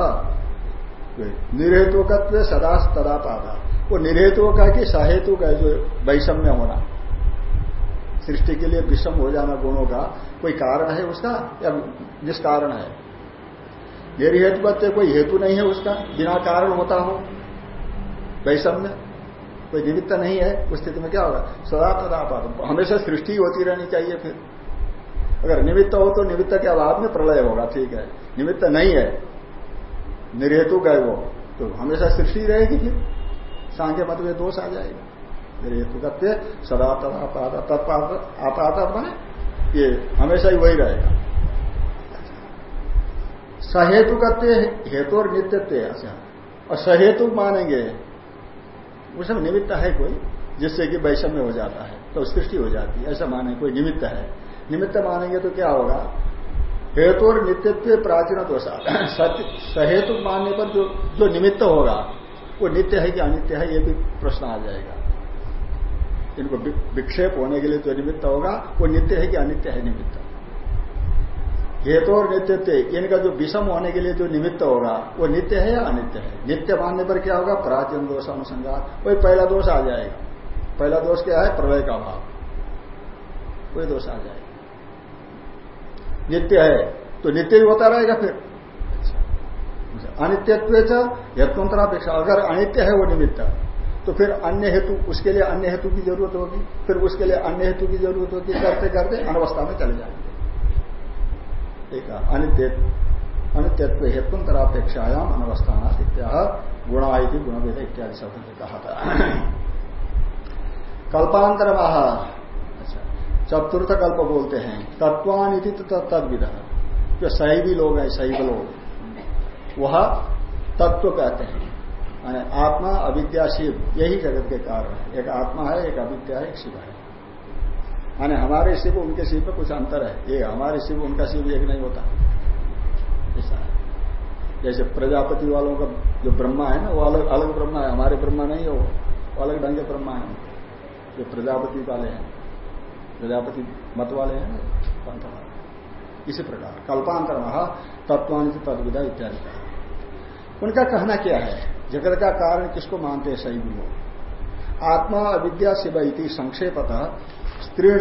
निर्हेतुकत्व सदा तदा पाता वो निर्हेतु का कि सहेतु का जो वैषम्य होना। सृष्टि के लिए विषम हो जाना गुणों का कोई कारण है उसका, या निष्कारण है? निर्हेतुकत्व कोई हेतु नहीं है उसका, बिना कारण होता हो। वैषम्य कोई निमित्त नहीं है, उस स्थिति में क्या होगा? सदा तदा पाता हमेशा सृष्टि होती रहनी चाहिए फिर। अगर निमित्त हो तो निमित्त के अभाव में प्रलय होगा, ठीक है। निमित्त नहीं है, निर्हेतु गए वो तो हमेशा सृष्टि रहेगी फिर। सांख्य मत में दोष आ जाएगा। निर्हेतु कहते सदा तथा तत्पात बने ये हमेशा ही वही रहेगा। सहेतु कहते हेतु और नित्यत्व और सहेतु मानेंगे उसमें निमित्त है कोई, जिससे कि वैषम्य हो जाता है तो सृष्टि हो जाती है। ऐसा माने कोई निमित्त है। निमित्त मानेंगे तो क्या होगा? हेतु और नित्यत्व प्राचीन दोष सहेतु मानने पर जो जो निमित्त होगा, वो नित्य है कि अनित्य है, ये भी प्रश्न आ जाएगा। इनको विक्षेप होने के लिए जो निमित्त होगा, वो नित्य है कि अनित्य है निमित्त? हेतु और नित्यत्व इनका जो विषम होने के लिए जो निमित्त होगा, वो नित्य है या अनित्य है? नित्य मानने पर क्या होगा? प्राचीन दोष अनुसंगा वही पहला दोष आ जाएगा। पहला दोष क्या है? प्रलय का भाव। कोई दोष आ जाएगा। नित्य है। तो नित्य ही होता रहेगा फिर। अनित्यत्व यत्वंतरापेक्षा अगर अनित्य है वो निमित्त तो फिर अन्य हेतु, उसके लिए अन्य हेतु की ज़रूरत होगी। फिर उसके लिए अन्य हेतु की ज़रूरत होगी। करते करते अनवस्था में चले जाएँगे। अनित्य अनित्यत्व हेतुतरापेक्षायाम अनवस्थाना इत्या गुणा गुणवेद इत्यादि शब्द ने कहा था कल्पांतर अच्छा। चतुर्थ कल्प बोलते हैं। तत्वानिधि तो तत्विद जो सही लोग हैं सही लोग। वह तत्व कहते हैं। आत्मा अविद्या शिव यही जगत के कारण है। एक आत्मा है, एक अविद्या है एक शिव है। माने हमारे शिव उनके शिव में कुछ अंतर है। ये हमारे शिव उनका शिव एक नहीं होता। ऐसा है। जैसे प्रजापति वालों का जो ब्रह्मा है ना, वो अलग अलग ब्रह्मा है। हमारे ब्रह्मा नहीं हो वो। अलग ढंग के ब्रह्मा है। जो प्रजापति वाले हैं। प्रजापति मत वाले हैं पंथ इसी प्रकार। कल्पांतर तत्वान तदविदा इत्यादि का। उनका कहना क्या है? जगत का कारण किसको मानते हैं? सही भी लोग आत्मा अविद्या शिव इति संक्षेपतः स्त्रीण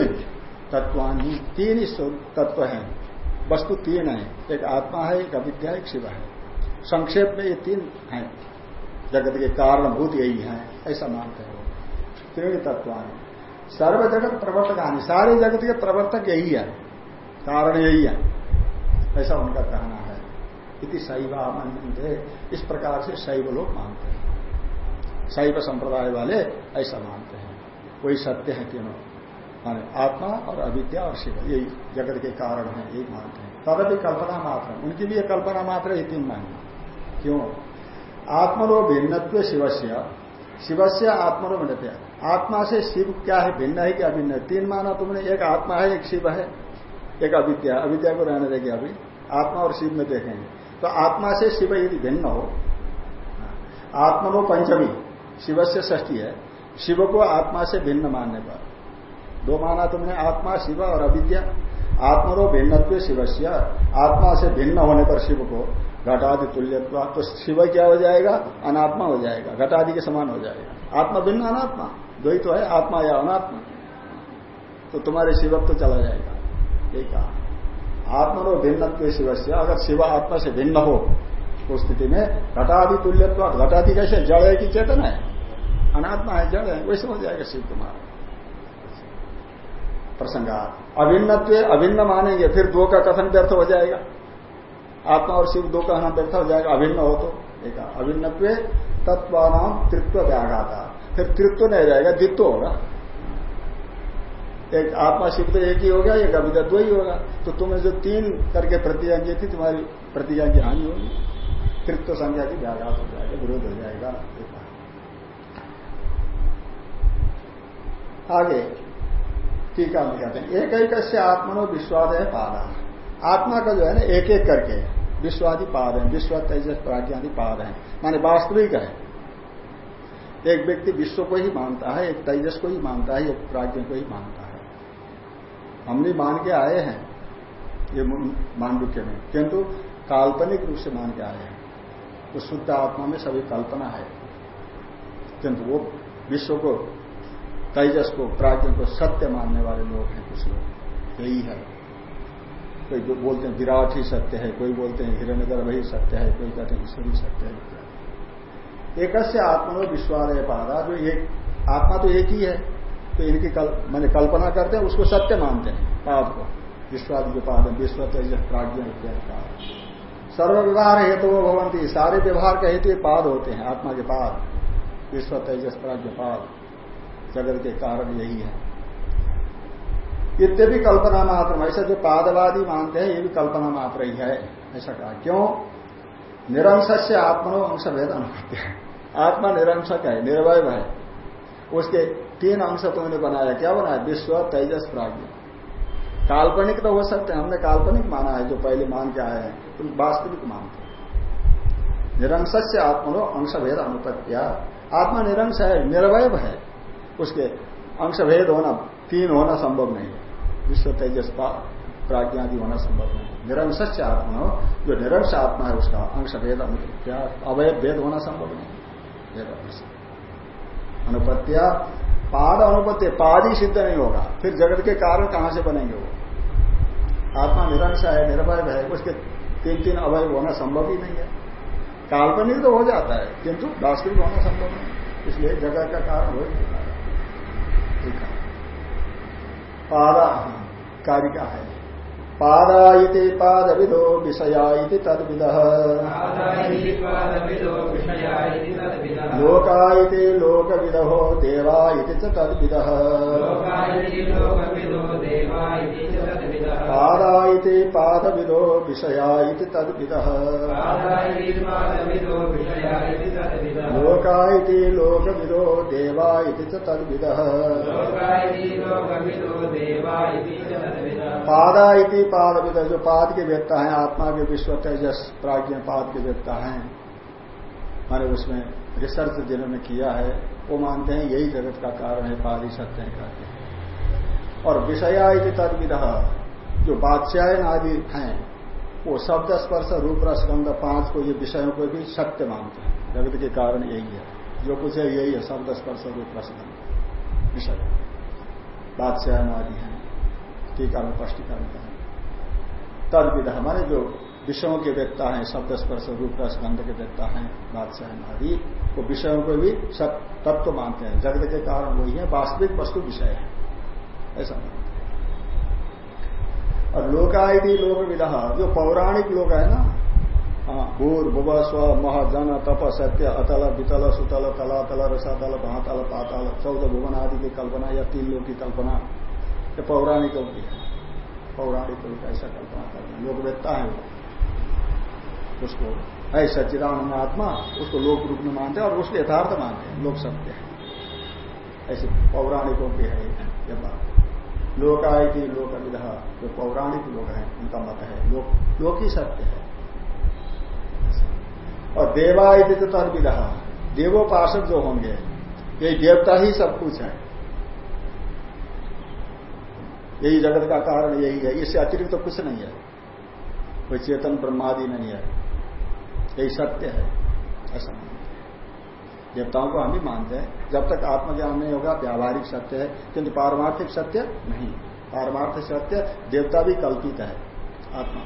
तत्वानी तीन ही तत्व हैं। वस्तु तीन है। एक आत्मा है, एक अविद्या, एक शिव है। संक्षेप में ये तीन हैं। जगत के कारणभूत यही है, ऐसा मानते हैं। तीन तत्वानी सर्व जगत प्रवर्तक हानि सारे जगत के प्रवर्तक यही है। कारण यही है। ऐसा उनका कहना है। इति शैव मानते इस प्रकार से शैव लोग मानते हैं। शैव संप्रदाय वाले ऐसा मानते हैं। वही सत्य है तीनों। माने आत्मा और अविद्या और शिव, यही जगत के कारण है यही मानते हैं। तदपि कल्पना मात्र, उनकी भी कल्पना मात्र है तीन मानना क्यों? आत्मनो भिन्नत्व शिवस्य शिवस्य आत्मनो भिन्न आत्मा से शिव क्या है? भिन्न है क्या भिन्न तीन माना तुमने, एक आत्मा है, एक शिव है, एक अविद्या। अविद्या को रहने देगी अभी। आत्मा और शिव में देखेंगे। तो आत्मा से शिव यदि भिन्न हो, आत्मनो पंचमी शिव से है, शिव को आत्मा से भिन्न मानने पर। दो माना तुमने आत्मा, शिव और अविद्या। आत्मनो भिन्नत्व शिवस्य। आत्मा से भिन्न होने पर शिव को घटादि तुल्यत्व। तो शिव क्या हो जाएगा? अनात्मा हो जाएगा। घटादि के समान हो जाएगा। आत्मा भिन्न अनात्मा। दो ही तो है, आत्मा या अनात्मा। तो तुम्हारे शिवक तो चला जाएगा। यही कहा। आत्मनो भिन्न शिव से अगर शिव आत्मा से भिन्न हो, उस स्थिति में घटादि तुल्यत्व। घटादि कैसे जड़ है कि चेतन है? अनात्मा है, जड़ है, वैसे हो जाएगा शिव तुम्हारा। प्रसंगात। अभिन्नत्व अभिन्न मानेंगे, फिर दो का कथन व्यर्थ हो जाएगा। आत्मा और शिव दो का कहना व्यर्थ हो जाएगा, अभिन्न हो तो। एक अभिन्नत्व तत्वानाम तृत्व व्याघाता। फिर तृत्व नहीं रहेगा, द्वित्व होगा। एक आत्मा शिव तो एक ही होगा एक अविद्या दो ही होगा। तो तुम्हें जो तीन करके प्रतिज्ञा थी, तुम्हारी प्रतिज्ञा की हानि होगी। तृत्व संख्या की व्याघात हो जाएगा, विरोध हो जाएगा। आगे। टीका में कहते हैं एक एक से आत्मनो विश्वाद है पादा। आत्मा का जो है ना एक एक करके, विश्वादि पाद है, विश्व तेजस प्राज्ञादि पाद है, माने वास्तविक है। एक व्यक्ति विश्व को ही मानता है, एक तेजस को ही मानता है, एक प्राज्ञ को ही मानता है। हम भी मान के आए हैं, ये मांडुक्य में, किंतु काल्पनिक रूप से मान के आए हैं। तो शुद्ध आत्मा में सभी कल्पना है। किंतु वो विश्व को तेजस को प्राज्ञ को सत्य मानने वाले लोग हैं कुछ लोग। यही है। कोई बोलते हैं विराट ही सत्य है कोई बोलते हैं हिरण्य ही सत्य है कोई कहते हैं ईश्वर सत्य है। एक आत्मा विश्वास है पारा जो एक आत्मा तो एक ही है तो इनकी कल, मैंने कल्पना करते हैं उसको सत्य मानते हैं पाद को। विश्वादि जो पाद है विश्व तेजस प्राज्ञ इत्यादि का। सर्व व्यवहार हेतु भवंती सारे व्यवहार के हेतु पाद होते हैं आत्मा के पाद। विश्व तेजस प्राज्ञ पाद। जगत के कारण यही है। इतने भी कल्पना मात्र ऐसा जो पादवादी मानते हैं, ये भी कल्पना मात्र ही है। ऐसा कहा, क्यों? निरंश से आत्मनो अंश भेद अनुपत्य आत्मा निरंशक है निर्वय है। उसके तीन अंश तुमने बनाया, क्या बनाया विश्व, तेजस प्राज्ञ काल्पनिक तो हो सकते हैं, हमने काल्पनिक माना है, जो पहले मान के आए हैं, तुम वास्तविक मानते निरंश से आत्मनो अंश भेद अनुपत्या आत्मा निरंश है निर्वय है। उसके अंश भेद होना, तीन होना संभव नहीं। है विश्व तेजस प्राज्ञादि होना संभव नहीं। निरंश से आत्मा जो निरंश आत्मा है, उसका अंश भेद अनुपत्या अवय भेद होना संभव नहीं। अनुपत्या, पाद अनुपत्य, पाद ही सिद्ध नहीं होगा। फिर जगत के कारण कहाँ से बनेंगे वो? आत्मा निरंश है, निर्भय है, उसके तीन तीन अवय होना संभव ही नहीं है। काल्पनिक तो हो जाता है, किंतु वास्तविक होना संभव नहीं। इसलिए जगत का कारण हो ठीक है पादा कारिका है। पादायिति पादविदो विषया इति तद्विद। लोका इति लोकविदो देवा इति च तद्विद। पादा इति पादविदो विषया इति तद्विद लोका इति लोकविदो देवा इति च तद्विद। पादा इति पाद जो पाद के व्यक्ता है आत्मा के विश्व तेजस प्राज्ञ पाद के व्यक्ता है। माने उसमें रिसर्च जिन्होंने किया है वो मानते हैं यही जगत का कारण है पाद ही सत्य है कहते हैं। और विषया तद विध जो बादशायन आदि हैं वो शब्द स्पर्श रूप रसगंध पाँच को ये विषयों को भी सत्य मानते हैं। जगत के कारण यही है। जो कुछ है, यही है। शब्द स्पर्श रूप रसगंध विषय बादशायन आदि है। टीका में स्पष्टीकरण है तद विधा हमारे जो विषयों के व्यक्ता हैं शब्द स्पर्श रूप रसगंध के व्यक्ता हैं बादशाह आदि वो विषयों को भी सब तत्व मानते हैं। जगत के कारण वही है, वास्तविक वस्तु विषय है। ऐसा मानते हैं। और लोकायदि लोक विधा जो पौराणिक लोग है ना हाँ। भूर भुव स्व, मह, जन, तप, सत्य, अतल, वितल, सुतल, तला तल रसातल, महातल, पाताल चौदह भुवन आदि की कल्पना या तीन लोग की कल्पना। ये पौराणिक की है। पौराणिक लोग ऐसा कल्पना करना लोग व्यक्ता है वो। उसको है सच्चिदानंद आत्मा, उसको लोक रूप में मानते हैं और उसको यथार्थ मानते हैं। लोक सत्य है। ऐसे पौराणिकों की है ये बात। लोकाय की लोक विधा। जो पौराणिक लोग हैं, उनका मत है। लोक लोक ही सत्य है। और देवाय तो तद विधा देवोपासक जो होंगे यही देवता ही सब कुछ है। यही जगत का कारण यही है। इससे अतिरिक्त तो कुछ नहीं है। कोई चेतन ब्रह्मादि नहीं है। यही सत्य है। ऐसा नहीं देवताओं को हम भी मानते हैं। जब तक आत्मज्ञान नहीं होगा, व्यावहारिक सत्य है, किंतु पारमार्थिक सत्य नहीं। पारमार्थिक सत्य देवता भी कल्पित है, आत्मा।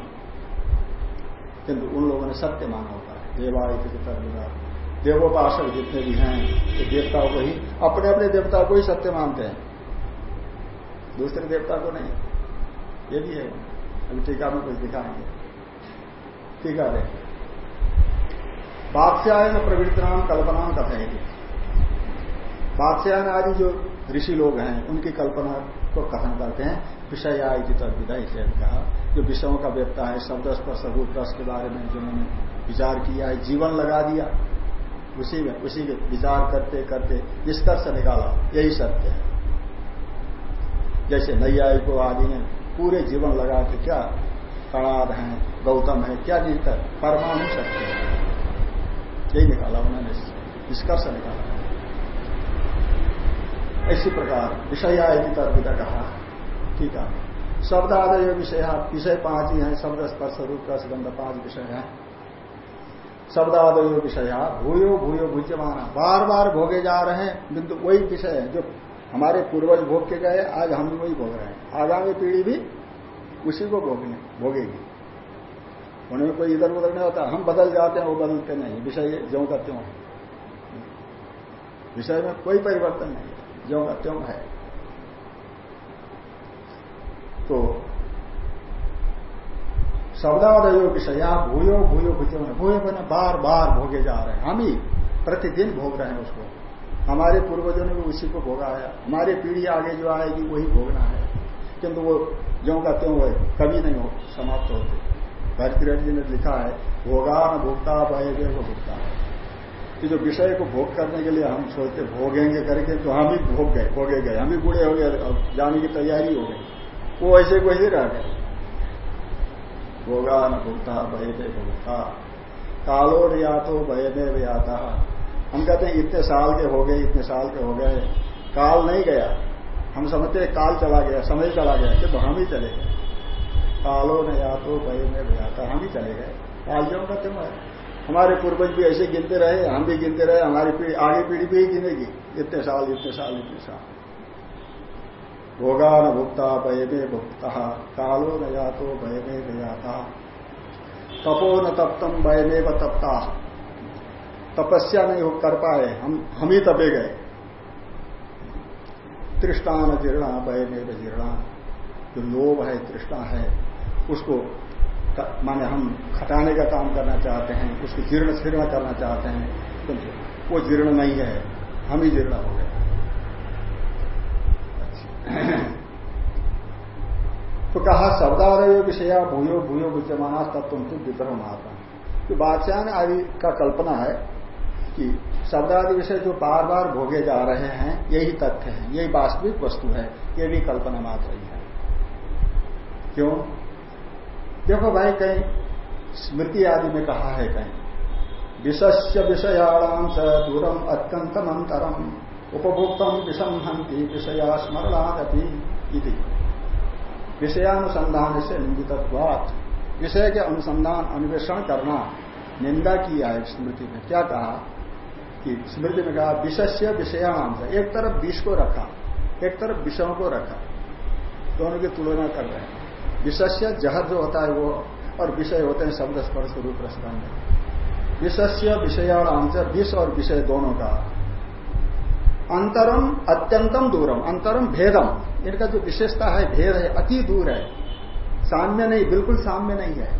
किंतु उन लोगों ने सत्य माना होता है देवाय देवोपासक जितने भी हैं तो देवताओं को ही अपने अपने देवताओं को ही सत्य मानते हैं। दूसरे देवता को नहीं। ये भी है। अभी टीका में कुछ दिखाएँगे। टीका देखिए। बादशाह प्रवृत्ति कल्पना कथेगी बादशाह आदि जो ऋषि लोग हैं, उनकी कल्पना को कथन करते हैं। विषय आदि तद्विधा इसे कहा। जो विषयों का व्यक्ता है, शब्द स्पर्श, रूप, रस के बारे में जिन्होंने विचार किया है जीवन लगा दिया। उसी में, उसी के विचार करते करते निष्कर्ष निकाला। यही सत्य है। जैसे नैयायिको आदि ने पूरे जीवन लगा के क्या कणाद है, गौतम है, क्या निकल परमाणु सत्य है। यही निकाला उन्होंने, निष्कर्ष निकाला। इसी प्रकार विषय तर्क कहा, ठीक है। शब्द आदय विषय विषय पाँच ही है, शब्द स्पर्श रूप का सुगंध पाँच विषय है। शब्द विषय भूयो भूयो, भुज्यमान। बार बार भोगे जा रहे हैं बिंदु वही विषय है जो हमारे पूर्वज भोग के गए, आज हम भी वही भोग रहे हैं। आगामी पीढ़ी भी उसी को भोगने, भोगेगी। उन्हें कोई इधर उधर नहीं होता। हम बदल जाते हैं, वो बदलते नहीं। विषय ज्यो का त्यों है। विषय में कोई परिवर्तन नहीं। ज्यो का त्यों है। तो शब्दादयो विषया भूयो भूयो भूजो भूयो बने बार बार भोगे जा रहे हैं। हम ही प्रतिदिन भोग रहे हैं उसको। हमारे पूर्वजों ने भी उसी को भोगा है। हमारी पीढ़ी आगे जो आएगी, वही भोगना है। किंतु वो ज्यो का त्यों है कभी नहीं हो, समाप्त होते भरतीरेट जी ने लिखा है, भोगान भोक्ता भय वो भोगता है। कि जो विषय को भोग करने के लिए हम सोचते भोगेंगे करके तो हम ही भोग गए, भोगे गए। हम ही बूढ़े हो गए जाने की तैयारी हो गई। वो ऐसे को ही रह गए। भय दे भोगता कालो या तो भय में आता हम कहते हैं, इतने साल के हो गए, इतने साल के हो गए। काल नहीं गया। हम समझते हैं, काल चला गया, समय चला गया कि तो हम ही चले गए। कालो न या तो भय में भयाता हम ही चले गए। कालजों का क्यों है? हमारे पूर्वज भी ऐसे गिनते रहे, हम भी गिनते रहे, हमारी पीढ़ी आगे पीढ़ी भी गिनेगी। इतने साल इतने साल इतने साल। भोगा न भुगता भय में भुगता कालो न या तो भय में भयाता तपो न तप्तम भय में व तपता। तपस्या नहीं हो कर पाए, हम हम ही तपे गए। तृष्णा न जीर्णा भय में व जीर्णा। जो लोभ है, तृष्णा है, उसको माने हम खटाने का काम करना चाहते हैं, उसको जीर्ण शीर्ण करना चाहते हैं तो वो जीर्ण नहीं है, हम ही जीर्ण हो गए। तो कहा शब्दावय विषया भूयो भूयो विद्यमान तत्व तो विद्रोह महात्मा तो बादशाह आदि का कल्पना है कि शब्दादि विषय जो बार बार भोगे जा रहे हैं, यही तथ्य है, यही वास्तविक वस्तु है, ये भी कल्पना मात्र ही है। क्यों? देखो भाई, कहीं स्मृति आदि में कहा है कहीं, विषस्य विषयाणाम स दूरम अत्यंतम अंतरम उपभोक्तम विषम विषया स्मरणादपि इति। विषयानुसंधान से निंदित विषय के अनुसंधान अन्वेषण करना, निंदा किया है स्मृति में। क्या कहा? कि स्मृति में कहा, विषस्य विषयाणाम एक तरफ़ विष को रखा, एक तरफ़ विषयों को रखा। दोनों की तुलना कर रहे हैं। विषस्य जहर जो होता है वो, और विषय होते हैं शब्द स्पर्श रूप प्रस्ताव विषस्य विषयाणाम से विष और विषय दोनों का अंतरम अत्यंतम दूरम, अंतरम भेदम। इनका जो विशेषता है, भेद है, अति दूर है। साम्य नहीं, बिल्कुल साम्य नहीं है।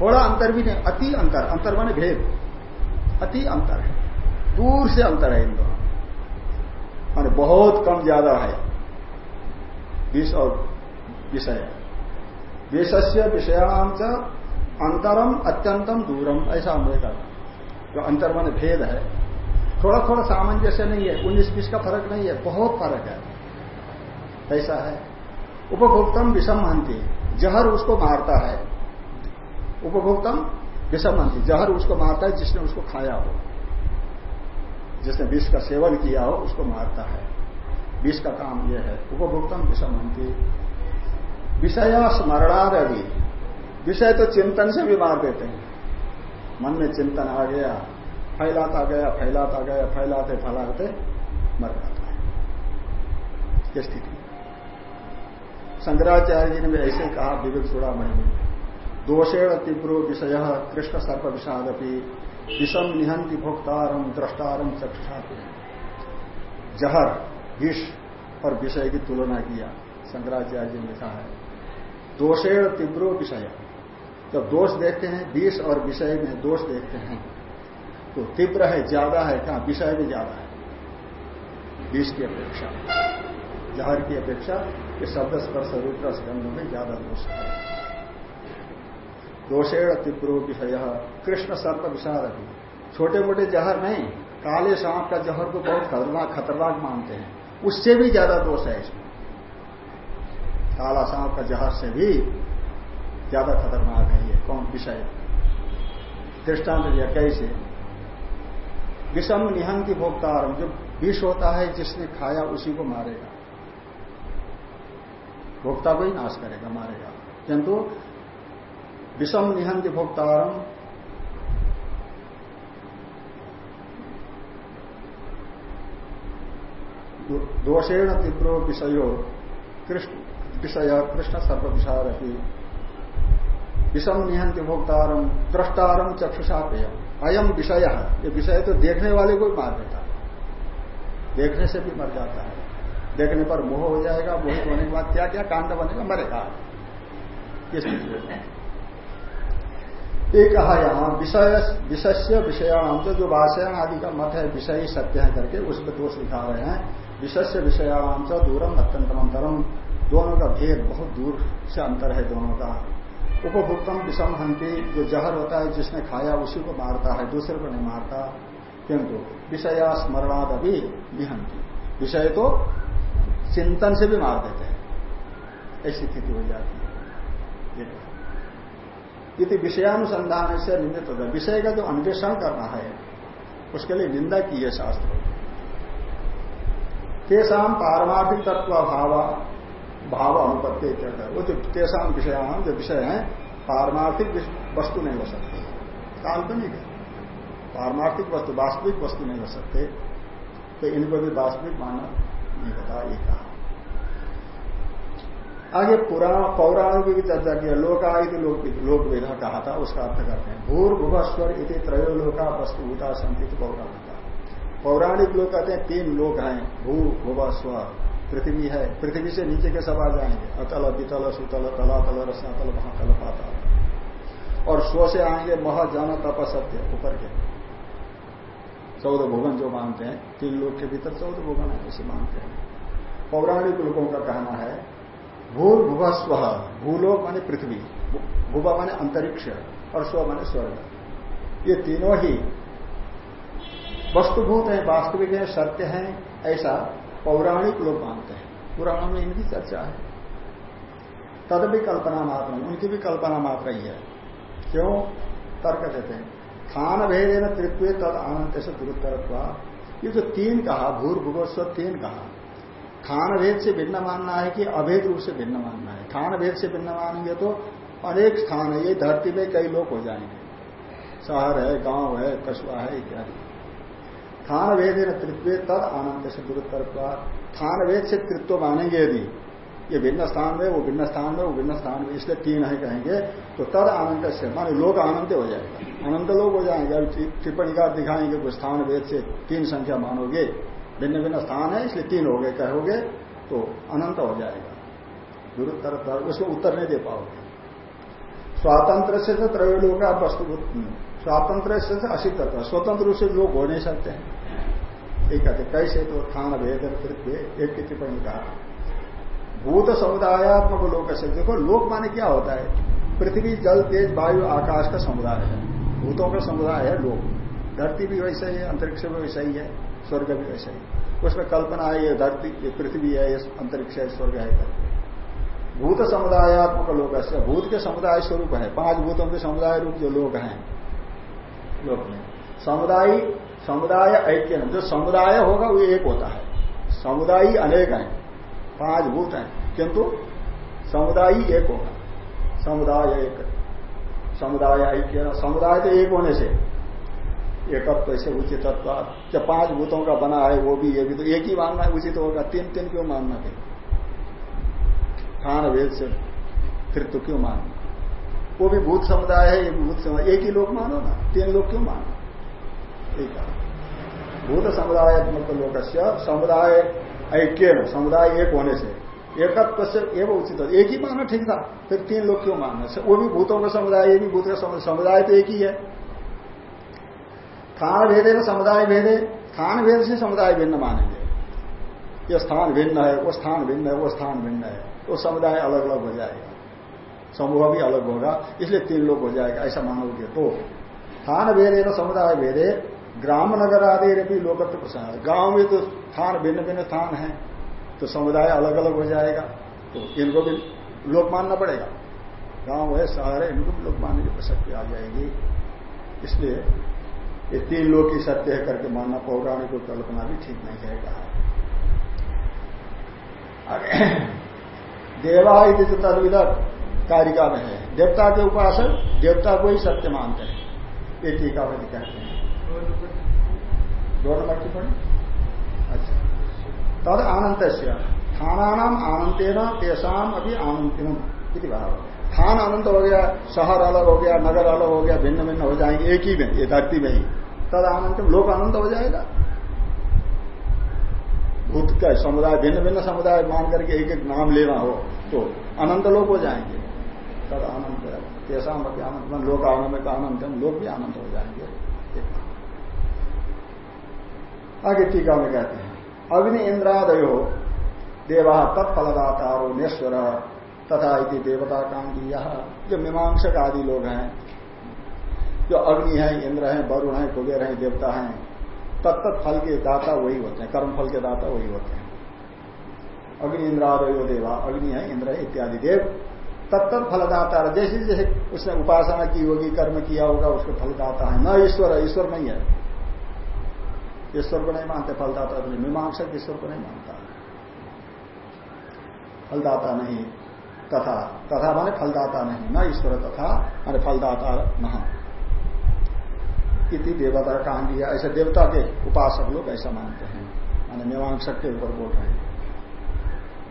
थोड़ा अंतर भी नहीं, अति अंतर अंतर माने भेद। अति अंतर है। दूर से अंतर है इन दोनों। माने बहुत कम ज़्यादा है। विष और विषय। विषस्य विषयाणाम च अंतरम अत्यंतम दूरम, ऐसा हमें करना जो अंतर माने भेद है। थोड़ा थोड़ा सामंजस्य नहीं है, उन्नीस बीस का फ़र्क नहीं है, बहुत फ़र्क है। ऐसा है। उपभोक्तम विषम हंती, जहर उसको मारता है। उपभोक्तम विषम हंती, जहर उसको मारता है, जिसने उसको खाया हो। जिसने विष का सेवन किया हो, उसको मारता है। विष का काम यह है, उपभोक्तम विषम हंती। विषय स्मरणाद। अभी विषय तो चिंतन से भी मार देते हैं। मन में चिंतन आ गया। फैलाता गया फैलाता गया, फैलाते फैलाते मर जाता है। ये स्थिति। शंकराचार्य जी ने भी ऐसे कहा, विवेक चूड़ामणि में दोषेण तीव्रो विषय, कृष्ण सर्प विषादपि विषम निहंति भोक्तारम द्रष्टारम चक्षुषाते जहर, विष और विषय की तुलना किया, शंकराचार्य जी ने लिखा है। दोषेण तीव्रो विषय। जब दोष देखते हैं, विष और विषय में दोष देखते हैं तो तीव्र है, ज़्यादा है, कहा? विषय भी ज़्यादा है। विष की अपेक्षा। जहर की अपेक्षा ये शब्द स्पर्श रूप रसगंध में ज़्यादा दोष है। दोषेण तीव्रो विषय। कृष्ण सर्प विषाद छोटे मोटे जहर नहीं, काले सांप का जहर को बहुत खतरनाक खतरनाक मानते हैं। उससे भी ज़्यादा दोष है इसमें। काला सांप का जहर से भी ज़्यादा खतरनाक है ये, कौन? विषय। दृष्टांत दिया, कैसे? विषम निहंति भोक्तारम, जो विष होता है, जिसने खाया, उसी को मारेगा। भोक्ता को ही नाश करेगा, मारेगा। किंतु विषम निहंति भोक्तारम दोषेण तीव्रो विषयो विषय, कृष्ण सर्व विषाद विषम निहंति भोक्तारम, द्रष्टारम चक्षुषापेयम। अयम विषय। ये विषय तो देखने वाले को मार देता है। देखने से भी मर जाता है। देखने पर मोह हो जाएगा, मोहित होने के बाद क्या क्या कांड बनेगा, मरेगा। ये कहा यहाँ विषय विषय विषयाणाम तो जो भाषण आदि का मत है, विषय सत्य है करके उसमें दोष दिखा रहे हैं। विषय विषयाणाम से दूरम अत्यंतम अंतरम दोनों का भेद बहुत दूर से अंतर है दोनों का। उपभुक्तम विषम हंती जो जहर होता है, जिसने खाया, उसी को मारता है, दूसरे को नहीं मारता। किंतु विषया स्मरणाद अभी निहंती विषय तो चिंतन से भी मार देते हैं। ऐसी स्थिति हो जाती है। यदि विषयानुसंधान से निंदित होता है। विषय का जो अन्वेषण करना है, उसके लिए निंदा की है शास्त्र। केशाम पारमार्थिक तत्व भाव भाव अनुपत्ति वो जो तेसाम विषय जो विषय है, पारमार्थिक वस्तु नहीं हो सकते। काल्पनिक है। पारमार्थिक वस्तु, वास्तविक वस्तु नहीं हो सकते। तो इनको भी वास्तविक माना नहीं होता ये कहा। आगे पुराण पौराणिक की चर्चा किया लोकायित लोक वेदा कहा था, उसका अर्थ करते हैं। भूर भूभस्वर इति त्रयो लोका वस्तु भूता संकित पौराणिक। पौराणिक लोग कहते हैं, तीन लोग हैं, भू भूभस्वर पृथ्वी है। पृथ्वी से नीचे के सब आ जाएँगे। अतल वितल सुतल तला तल रसातल महातल पाता और स्व से आएँगे मह, जन, तप, सत्य, ऊपर के। चौदह भुवन जो मानते हैं, तीन लोग के भीतर चौदह भुवन है ऐसे मानते हैं। पौराणिक लोगों का कहना है भूल भूभा स्व भूलोक माने पृथ्वी भूभा माने अंतरिक्ष, और स्व माने स्वर्ग। ये तीनों ही वस्तुभूत है, वास्तविक है, सत्य है, ऐसा पौराणिक लोग मानते हैं। पुराणों में इनकी चर्चा है। तद भी कल्पना मात्र, उनकी भी कल्पना मात्र ही है। क्यों? तर्क देते हैं। खान भेदे न तृत्व तद आनंद से दुरुत्तरत्व। ये जो तीन कहा भूर्भुवस्व तीन कहा स्थान भेद से भिन्न मानना है कि अभेद रूप से भिन्न मानना है? स्थान भेद से भिन्न मानेंगे तो अनेक स्थान है। ये धरती में कई लोग हो जाएँगे। शहर है, गाँव है कस्बा है, इत्यादि। स्थान भेद है तृत्व तद आनंद से गुरुत्तर स्थान भेद से तृत्व मानेंगे यदि, ये भिन्न स्थान में, वो भिन्न स्थान में, वो भिन्न स्थान में, इसलिए तीन है कहेंगे तो तद आनंद से, माने लोग आनंद हो जाएगा। अनंत लोग हो जाएँगे अभी टिप्पणीकार दिखाएँगे वो स्थान वेद से तीन संख्या मानोगे। भिन्न भिन्न स्थान है, इसलिए तीन हो गए, कहोगे तो अनंत हो जाएगा। गुरुत्तर उसको उत्तर नहीं दे पाओगे। स्वातंत्र से तो त्रय लोग का वस्तुभूत स्वातंत्र से तो असिद्ध स्वतंत्र रूप से लोग हो। नहीं सकते हैं एक कहते कैसे तो स्थान भेद पृथ्वी एक की टिप्पणी कहा। भूत समुदायात्मक लोक से देखो, लोक माने क्या होता है? पृथ्वी, जल, तेज, वायु, आकाश का समुदाय है। भूतों का समुदाय है लोक। धरती भी वैसा ही है, अंतरिक्ष भी वैसा ही है, स्वर्ग भी वैसा ही उसमें कल्पना है, ये धरती, ये पृथ्वी है, ये अंतरिक्ष है, स्वर्ग है। भूत समुदायात्मक लोक भूत के समुदाय स्वरूप है। पाँच भूतों के समुदाय रूप जो लोग हैं। लोक में। समुदाय समुदाय ऐक्य जो समुदाय होगा, वो एक होता है। समुदाय अनेक हैं, पाँच भूत हैं। किंतु समुदाय एक होगा। समुदाय एक। समुदाय ऐक्य समुदाय तो एक होने से एकत्व से उचित तत्व जब पाँच भूतों का बना है, वो भी ये भी तो एक ही मानना उचित होगा। तीन तीन क्यों मानना फिर खान वेद से फिर तो क्यों मानना वो भी भूत समुदाय है, ये भी भूत समुदाय। एक ही लोग मानो ना? तीन लोग क्यों मानो? एक भूत समुदाय लोग समुदाय ऐक्य समुदाय एक होने से। एकत्व से एवं उचित। एक ही माना ठीक था, फिर तीन लोग क्यों मानना वो भी भूतों का समुदाय, ये भी भूत का समुदाय। तो एक ही है। स्थान भेदे में समुदाय भेदे, स्थान भेद से समुदाय भिन्न मानेंगे। ये स्थान भिन्न है, वो स्थान भिन्न है, वो स्थान भिन्न है। वो समुदाय अलग अलग हो जाएगा। समूह भी अलग होगा, इसलिए तीन लोग हो जाएगा, ऐसा मानोगे तो। स्थान भेदे न समुदाय भेदे, ग्राम नगर आदि भी लोकत्व प्रसाद गाँव में तो स्थान भिन्न भिन्न स्थान है तो समुदाय अलग अलग हो जाएगा तो इनको भी लोक मानना पड़ेगा। गाँव है, शहर है, इनको भी लोग मानने की प्रसक्ति आ जाएगी। इसलिए ये तीन लोग की सत्य है करके मानना, पौराणिक कल्पना भी ठीक नहीं है कहा देवा तदविदक कारिका में है। देवता के उपासक देवता को ही सत्य मानते हैं। ये टीका में कहते हैं। दो नंबर टिप्पणी? अच्छा। तद आनंद से स्थानानाम आनंतेन तेसाम अभी आनंतिम इति भाव स्थान अनंत हो गया, शहर अलग हो गया, नगर अलग हो गया भिन्न भिन्न हो जाएँगे, एक ही में, ये धरती में ही। तद आनंद लोक आनंद हो जाएगा। भूत का समुदाय भिन्न भिन्न समुदाय मान करके एक एक नाम लेना हो तो अनंत लोग हो जाएँगे। तद आनंद तेसाम अभी आनंद लोक आनंद का आनंद लोग भी आनंद हो जाएँगे। आगे टीका में कहते हैं, अग्नि इंद्रादयो, देवा तत्फलदातारो नेश्वर, तथा इति देवता कांगी यह जो मीमांसक आदि लोग हैं, जो अग्नि है, इंद्र है, वरुण है, कुबेर है, देवता है तत्त फल के दाता वही होते हैं, कर्म फल के दाता वही होते हैं। अग्नि इंद्रादयो देवा, अग्नि है, इंद्र है, इत्यादि देव। तत्त फलदाता है जैसे जैसे उसने उपासना की होगी, कर्म किया होगा, उसको फलदाता है। न ईश्वर है, ईश्वर नहीं है। ईश्वर को नहीं मानते फलदाता नहीं मीमांसक ईश्वर को नहीं मानता। फलदाता नहीं, तथा तथा माने फलदाता नहीं। न ईश्वर, तथा माने फलदाता न इति देवता कांडी ऐसे देवता के उपासक लोग ऐसा मानते हैं। माने मीमांसक के ऊपर बोल रहे हैं।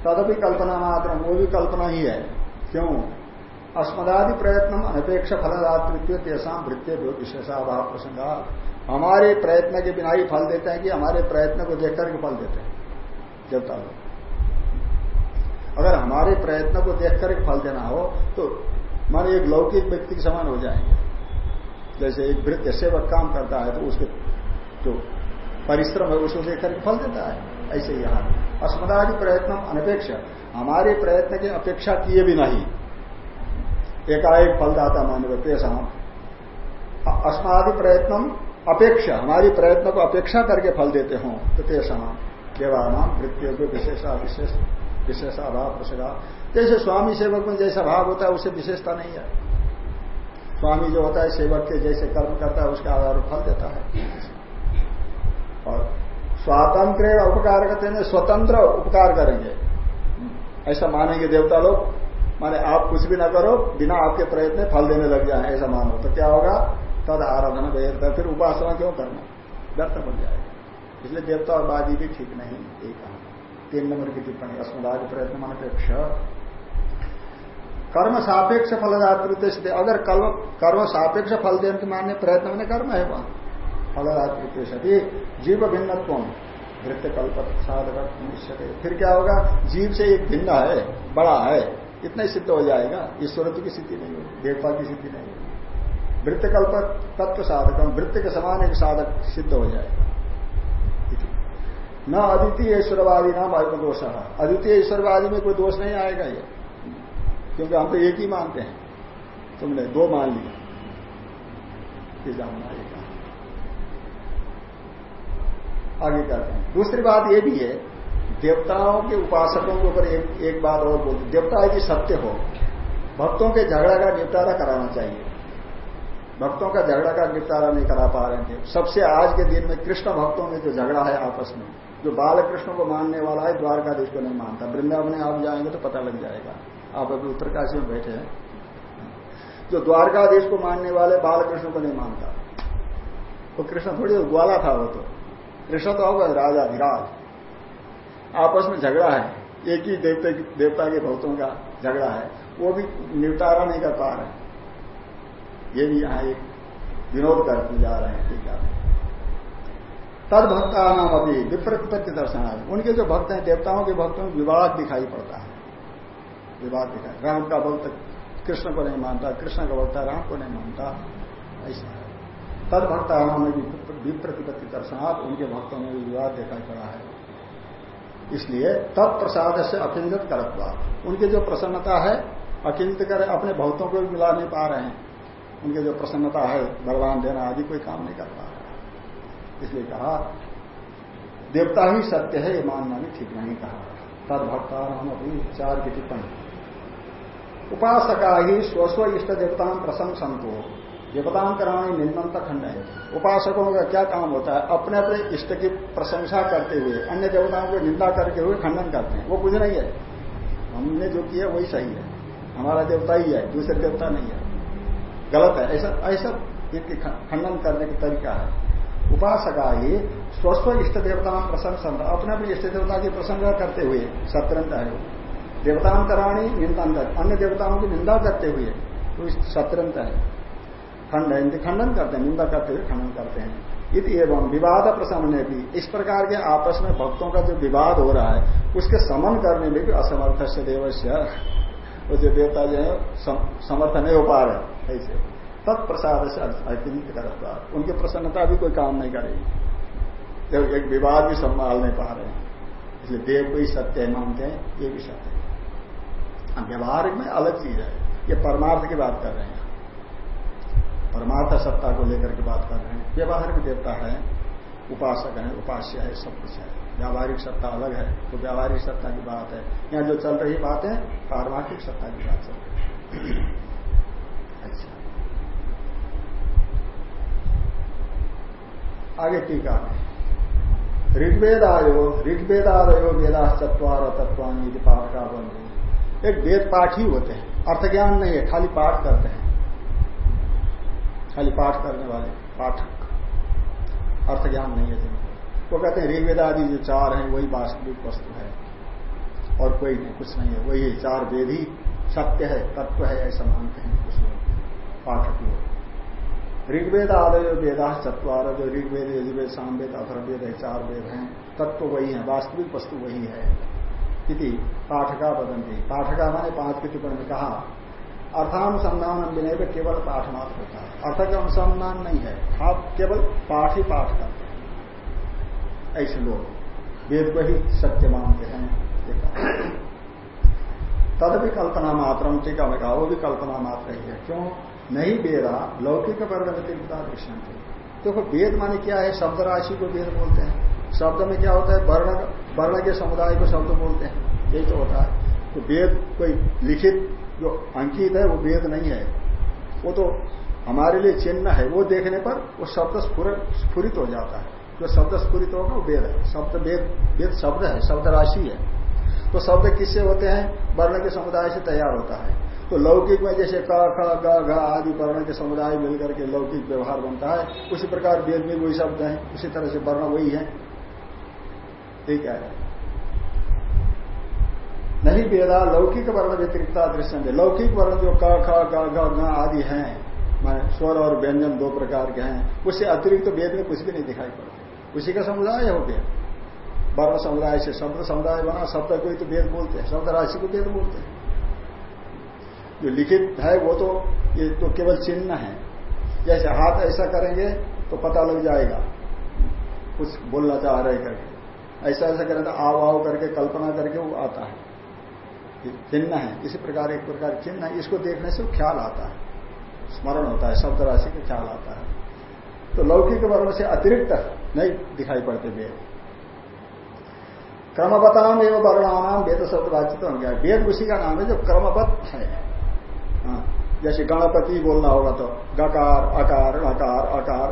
तदपि कल्पना मात्र वो भी कल्पना ही है। क्यों? अस्मदादि प्रयत्न अनपेक्ष फलदातृत्व तेषा वृत्ति विशेषाभाव प्रसंगा। हमारे प्रयत्न के बिना ही फल देते हैं कि हमारे प्रयत्न को देख करके फल देते हैं। देवता लोग अगर हमारे प्रयत्न को देख करके फल देना हो तो मान एक लौकिक व्यक्ति के समान हो जाएँगे। जैसे एक वृत्त सेवक काम करता है तो उसके जो परिश्रम है उसको देख करके फल देता है। ऐसे यहाँ। अस्मदादि प्रयत्न अनपेक्ष। हमारे प्रयत्न की अपेक्षा किए भी नहीं। एकाएक फलदाता मान्य पेशा अस्मादि प्रयत्न अपेक्षा। हमारी प्रयत्न को अपेक्षा करके फल देते हों तो तेषा देवानाम वृत्तियों के विशेषा विशेष विशेषा भाव प्रसगा। जैसे स्वामी सेवक में जैसा भाव होता है, उसे विशेषता नहीं है। स्वामी जो होता है, सेवक के जैसे कर्म करता है, उसके आधार फल देता है। और स्वातंत्र उपकार करते हैं, स्वतंत्र उपकार करेंगे। ऐसा मानेंगे देवता लोग, माने आप कुछ भी ना करो, बिना आपके प्रयत्न फल देने लग जाए, ऐसा मानो। तो क्या होगा? तद आराधना व्यर्थ फिर उपासना क्यों करना? व्यर्थ बन जाएगा। इसलिए देवता और बाजी भी ठीक नहीं, एक कहा तीन नंबर की टिप्पणी अस्मदादि प्रयत्न मानपेक्ष कर्म सापेक्ष फलदातृत्व अगर कर्म सापेक्ष फल देने के मानने प्रयत्न में कर्म है वहाँ। फलदातृत्व सती जीव भिन्नत्व। वृत्त कल्प साधक निश्चय फिर क्या होगा? जीव से एक भिन्न है, बड़ा है, इतना ही सिद्ध हो जाएगा। ईश्वरत्व की स्थिति नहीं होगी देखभाल की स्थिति नहीं होगी। वृत्त कल्प तत्व साधक, वृत्त के समान एक साधक सिद्ध हो जाएगा न अद्वितीय ईश्वरवादी नाम आयु दोष अद्वितीय ईश्वरवादी में कोई दोष नहीं आएगा ये। क्योंकि हम तो एक ही मानते हैं। तुमने दो मान लिया। जानना आएगा आगे करते हैं। दूसरी बात ये भी है देवताओं के उपासकों के ऊपर एक, एक बात और बोलते देवता यदि सत्य हो भक्तों के झगड़ा का निपटारा कराना चाहिए। भक्तों का झगड़ा का निपटारा नहीं करा पा रहे थे सबसे आज के दिन में कृष्ण भक्तों में जो झगड़ा है आपस में जो बाल कृष्ण को मानने वाला है द्वारकाधीश को नहीं मानता। वृंदावन में आप जाएँगे तो पता लग जाएगा। आप अभी उत्तरकाशी में बैठे हैं। जो द्वारकाधीश को मानने वाले बाल कृष्ण को नहीं मानता। वो तो कृष्ण थोड़ी ग्वाला था वो तो। कृष्ण तो होगा, राजा विराज। आपस में झगड़ा है। एक ही देवता देवता के भक्तों का झगड़ा है। वो भी निपटारा नहीं कर पा रहे ये भी यहाँ एक विनोद करते जा रहे हैं, ठीक है। तद भक्ता नाम अभी विप्रतिपत्ति दर्शन आए उनके जो भक्त हैं, देवताओं के भक्तों में विवाद दिखाई पड़ता है। विवाद दिखाई, राम का भक्त कृष्ण को नहीं मानता, कृष्ण का भक्त राम को नहीं मानता, ऐसा तद भक्ता नाम विप्रतिपत्ति दर्शनाथ उनके भक्तों में भी विवाद दिखाई पड़ा है। इसलिए तत्प्रसाद से अकिंचित करत्वा उनकी जो प्रसन्नता है अकिंत कर अपने भक्तों को भी मिला नहीं पा रहे हैं। उनकी जो प्रसन्नता है बलवान देना आदि कोई काम नहीं कर पा रहा इसलिए कहा, देवता ही सत्य है, ये मानना भी ठीक नहीं कहा। तद भक्ता हम अपनी चार की टिप्पणी। उपासका ही स्वस्व इष्ट देवता प्रसन्न संतो देवताओं कराने निम्नता खंड है। उपासकों का क्या काम होता है? अपने अपने इष्ट की प्रशंसा करते हुए, अन्य देवताओं को निंदा करके हुए खंडन करते हैं। वो कुछ नहीं है। हमने जो किया, वही सही है। हमारा देवता ही है, दूसरे देवता नहीं है। गलत है। ऐसा ऐसा इनके खंडन करने का तरीका है। उपासका ही स्वस्व इष्ट देवता प्रसन्न अपने अपने इष्ट देवता की प्रशंसा करते हुए सत्रंत है वो। देवतांतराणी निंदांतर अन्य देवताओं की निंदा करते हुए तो सत्रंत है। खंड है खंडन करते हैं, निंदा करते हुए खंडन करते हैं। इति एवं विवाद प्रशमन भी, इस प्रकार के आपस में भक्तों का जो विवाद हो रहा है, उसके समन करने में भी असमर्थ से देवस्य, वो जो देवता जो है समर्थ नहीं हो पा रहे, ऐसे। तत्प्रसाद से अकिंत करता उनकी प्रसन्नता भी कोई काम नहीं करेगी। जब एक विवाद भी संभाल नहीं पा रहे हैं। इसलिए देव को ही सत्य मानते हैं, ये भी सत्य है। व्यवहार में अलग चीज़ है, ये परमार्थ की बात कर रहे हैं। परमार्थ सत्ता को लेकर के बात कर रहे हैं। व्यवहार भी देवता है, उपासक है, उपास्य है, सब कुछ है। व्यावहारिक सत्ता अलग है तो व्यावहारिक सत्ता की बात है। यहाँ जो चल रही बात है पारमार्थिक सत्ता की बात चल रही है। अच्छा। आगे टीका ऋग्वेद आयो ऋग्वेद आदयो वेदा चतवार तत्वानी पाठ का बन एक वेद पाठ ही होते हैं। अर्थ ज्ञान नहीं है, खाली पाठ करते हैं। खाली पाठ करने वाले, पाठक। अर्थ ज्ञान नहीं है जिनको। वो कहते हैं, ऋग्वेद आदि जो चार हैं, वही वास्तविक वस्तु है। और कोई नहीं, कुछ नहीं है। वही चार वेद ही सत्य है, तत्व है, ऐसा मानते हैं कुछ लोग, पाठक लोग। ऋग्वेद आदय वेदा चतवार जो ऋग्वेद यजुवेद सामवेद अथर्वेद है चार वेद हैं। तत्व वही है, वास्तविक वस्तु वही है। पाठका बदंती पाठका माने पाँच की टिप्पणी में कहा अर्थानुसंधान विनय में केवल पाठ मात्र होता है। अर्थ का अनुसंधान नहीं है। आप केवल पाठ ही पाठ करते हैं। ऐसे लोग वेद को ही सत्य मानते हैं। तद भी कल्पना मात्र टीका में कहा, वो भी कल्पना मात्र ही है। क्यों? नहीं वेदा, लौकिक वर्ण व्यतिरिक्ता दृष्टान देखो, वेद माने क्या है? शब्द राशि को वेद बोलते हैं। शब्द में क्या होता है? वर्ण वर्ण के समुदाय को शब्द बोलते हैं। यही तो होता है। तो वेद कोई लिखित जो अंकित है, वो वेद नहीं है। वो तो हमारे लिए चिन्ह है, वो देखने पर वो शब्द स्फुरित हो जाता है। जो शब्द स्फूरित होगा, वो वेद है। शब्द वेद वेद शब्द है, शब्द राशि है। तो शब्द किससे होते हैं? वर्ण के समुदाय से तैयार होता है। तो लौकिक में जैसे क, ख, ग आदि वर्ण के समुदाय मिलकर के लौकिक व्यवहार बनता है, उसी प्रकार वेद में वही शब्द है। उसी तरह से वर्ण वही है। ठीक है। नहीं वेदा लौकिक वर्ण व्यतिरिक्ता दृश्य लौकिक वर्ण जो क, ख, ग आदि हैं, माने स्वर और व्यंजन दो प्रकार के हैं उससे अतिरिक्त तो वेद में कुछ भी नहीं दिखाई पड़ता। उसी का समुदाय हो गया। वर्ण समुदाय से शब्द समुदाय बना, शब्द को तो वेद बोलते हैं, शब्द राशि को वेद बोलते हैं। जो लिखित है, वो तो ये तो केवल चिन्ह है। जैसे हाथ ऐसा करेंगे तो पता लग जाएगा। कुछ बोलना चाह रहे करके। ऐसा ऐसा करें तो आव आव करके, कल्पना करके वो आता है। चिन्ह है इसी प्रकार एक प्रकार चिन्ह है इसको देखने से ख्याल आता है। स्मरण होता है शब्द राशि का ख्याल आता है। तो लौकिक वर्ण से अतिरिक्त नहीं दिखाई पड़ते वेद। क्रमवताम एवं वर्णानाम वेद शब्द बातचीत हो गया। वेद उसी का नाम है जो क्रमवत है। हाँ, जैसे गणपति बोलना होगा तो गकार अकार अकार अकार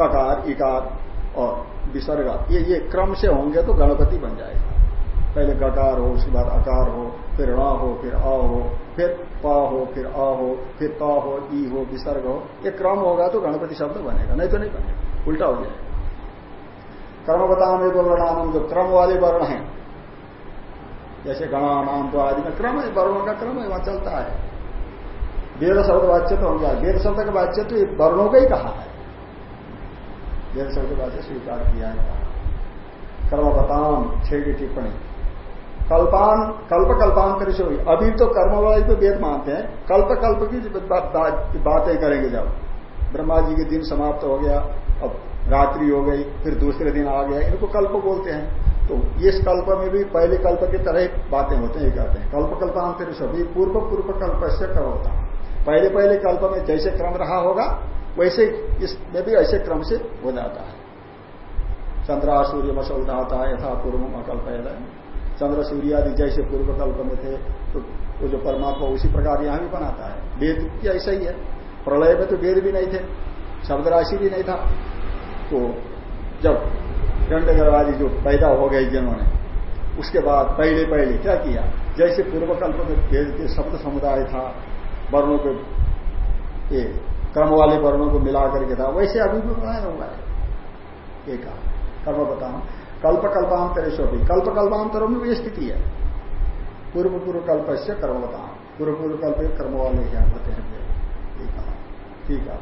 ककार इकार और विसर्ग। ये ये क्रम से होंगे तो गणपति बन जाएगा। पहले गकार हो, उसके बाद अकार हो, फिर ण हो, फिर अ हो, फिर प हो, फिर अ हो, फिर क हो, ई हो, विसर्ग हो, ये क्रम होगा तो गणपति शब्द बनेगा, नहीं तो नहीं बनेगा, उल्टा हो जाएगा। कर्म बताम वर्णाम जो क्रम वाले वर्ण है, जैसे गणानाम तो आदि में क्रम है, वर्णों का क्रम है, वहाँ चलता है। वेद शब्द वाच्य तो हो गया, वेद शब्द का वाच्य तो वर्णों का ही कहा है। वेद शब्द वाच्य स्वीकार किया है। कहा कर्म बताम छह की टिप्पणी। कल्पान, कल्प कल्पांतर से अभी तो कर्म वाले तो वेद मानते हैं। कल्प कल्प की बातें करेंगे जब। ब्रह्मा जी के दिन समाप्त हो गया, अब रात्रि हो गई, फिर दूसरे दिन आ गया। इनको कल्प बोलते हैं। तो इस कल्प में भी पहले कल्प की तरह बातें होते हैं कहते हैं। कल्प कल्पांतर सभी पूर्व पूर्व कल्प से कर होता पहले पहले कल्प में जैसे क्रम रहा होगा, वैसे इसमें भी ऐसे क्रम से हो जाता है। चंद्रा, सूर्य है यथा पूर्व अकल्प चंद्र, सूर्य आदि जैसे पूर्व कल्प में थे तो वो जो परमात्मा उसी प्रकार यहाँ भी बनाता है। वेद की ऐसा ही है। प्रलय में तो वेद भी नहीं थे शब्द राशि भी नहीं था। तो जब दंड गर्वादी जो पैदा हो गए जिन्होंने, उसके बाद पहले पहले क्या किया? जैसे पूर्व कल्प में वेद के शब्द समुदाय था, वर्णों के, ये क्रम वाले वर्णों को मिला करके था, वैसे अभी भी बनाया हुआ है। एक कर्म बताना। कल्प कल्पांतर भी कल्प कल्पांतरों में भी स्थिति है पूर्व पूर्व कल्प से कर्मता पूर्व पूर्व कल्प कर्म वाले ज्ञान होते हैं। ठीक है।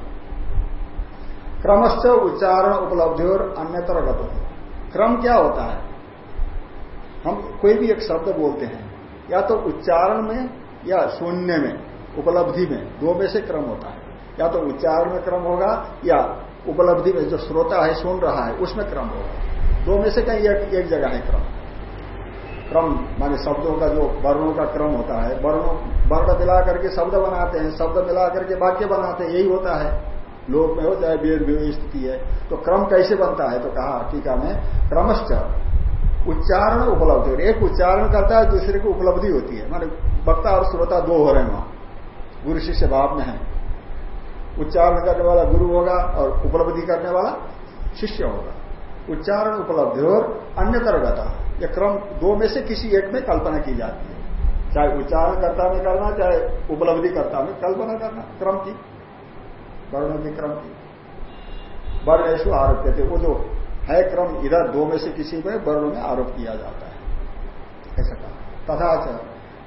क्रमश्च उच्चारण उपलब्धि और अन्यतर गत क्रम क्या होता है? हम कोई भी एक शब्द बोलते हैं, या तो उच्चारण में, या शून्य में, उपलब्धि में, दो में से क्रम होता है। या तो उच्चारण में क्रम होगा, या उपलब्धि में जो श्रोता है, सुन रहा है, उसमें क्रम होगा। दो में से कहीं एक, एक जगह है क्रम। क्रम माने शब्दों का जो वर्णों का क्रम होता है वर्णों वर्ण मिला करके शब्द बनाते हैं शब्द मिला करके वाक्य बनाते हैं यही होता है। लोक में हो चाहे वेद स्थिति है। तो क्रम कैसे बनता है? तो कहा टीका में क्रमश्च उच्चारण उपलब्धि एक उच्चारण करता है दूसरे को उपलब्धि होती है। माने वक्ता और श्रोता दो हो रहे हैं वहाँ। गुरु शिष्य भाव में है। उच्चारण करने वाला गुरु होगा और उपलब्धि करने वाला शिष्य होगा। उच्चारण उपलब्धि और अन्य तरगता यह क्रम दो में से किसी एक में कल्पना की जाती है। चाहे उच्चारण करता में करना, चाहे उपलब्धि करता में कल्पना करना, क्रम की। वर्णों के क्रम की। वर्ण ऐसु आरोप थे वो जो है क्रम, इधर दो में से किसी में वर्णों में आरोप किया जाता है। ऐसा कहा। तथा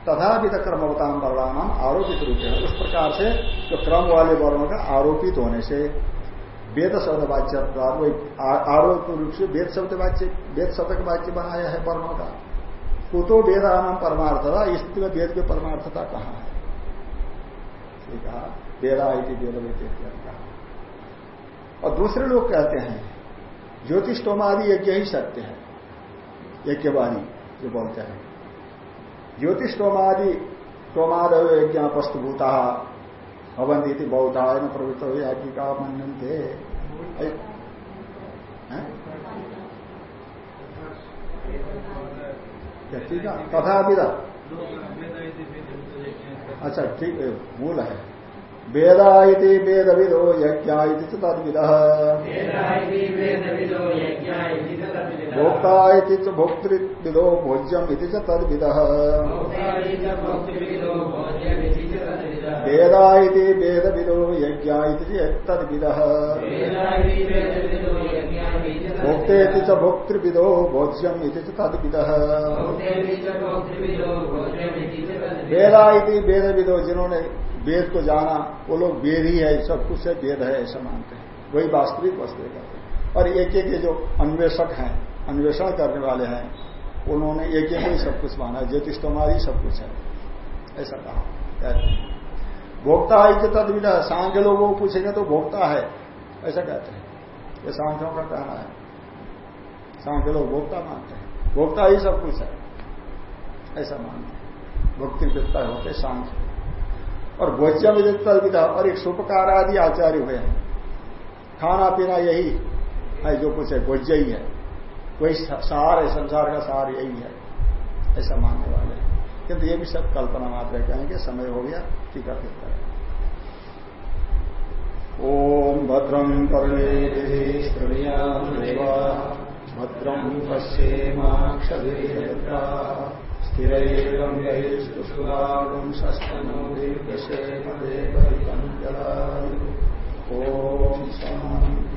तथा भी क्रमवताम वर्णानाम आरोपित रूप है उस प्रकार से जो क्रम वाले वर्णों का आरोपित होने से वेद शब्द वाच्य आरोप रूप से वेद शब्द वाच्य वेद शब्द का वाच्य बनाया है वर्णों का कुतो वेदानाम परमार्थता स्थिति में वेद की परमार्थता कहाँ है? कहा, वेदा वेद कहा। और दूसरे लोग कहते हैं ज्योतिष ज्योतिषोमादि यज्ञ ही सत्य है। यज्ञवादी जो बोलते हैं। ज्योतिषोमादि टोमादय यज्ञ वस्तुभूता अवंदिति बौद्धाय न प्रवृत्त हो? याज्ञिका मनते तथा विदा अच्छा ठीक है, मूल है। वेदा वेद विदो यज्ञ इति तद्विद। भोक्ता इति च भोक्तृविदो वेदा इति वेद विदो यज्ञ इति तद्विद। भोक्ते च भोक्तृविदो भोज्यम इति च तद्विद। वेदा इति वेद विदो जिन्होंने वेद को जाना वो लोग वेद ही है सब कुछ है वेद है ऐसा मानते हैं। वही वास्तविक वस्तु कहते हैं। और एक एक जो अन्वेषक हैं अन्वेषण करने वाले हैं उन्होंने एक एक ही सब कुछ माना ज्योतिष तुम्हारी सब कुछ है। ऐसा कहा। कहते हैं भोक्ता है कि तदविधा सांख्य लोगों को पूछेंगे तो भोक्ता है। ऐसा कहते हैं। ये सांख्यों का कहना है। सांख्य लोग भोक्ता मानते हैं। भोक्ता ही सब कुछ है। ऐसा मानते हैं। भक्ति वित्ता होते सांख्य और भोज्य भोज्यम विधा और एक सुपकार आदि आचार्य हुए हैं। खाना पीना यही है जो कुछ है, भोज्य ही है। वही सार है संसार का सार यही है। ऐसा मानने वाले किंतु ये भी सब कल्पना मात्र कहेंगे समय हो गया, टीका फिर है ओम भद्रम कर्णे भद्रम पश्येम्षा सस्तनो दीर्घशेमदेवैकञ्जलायु ॐ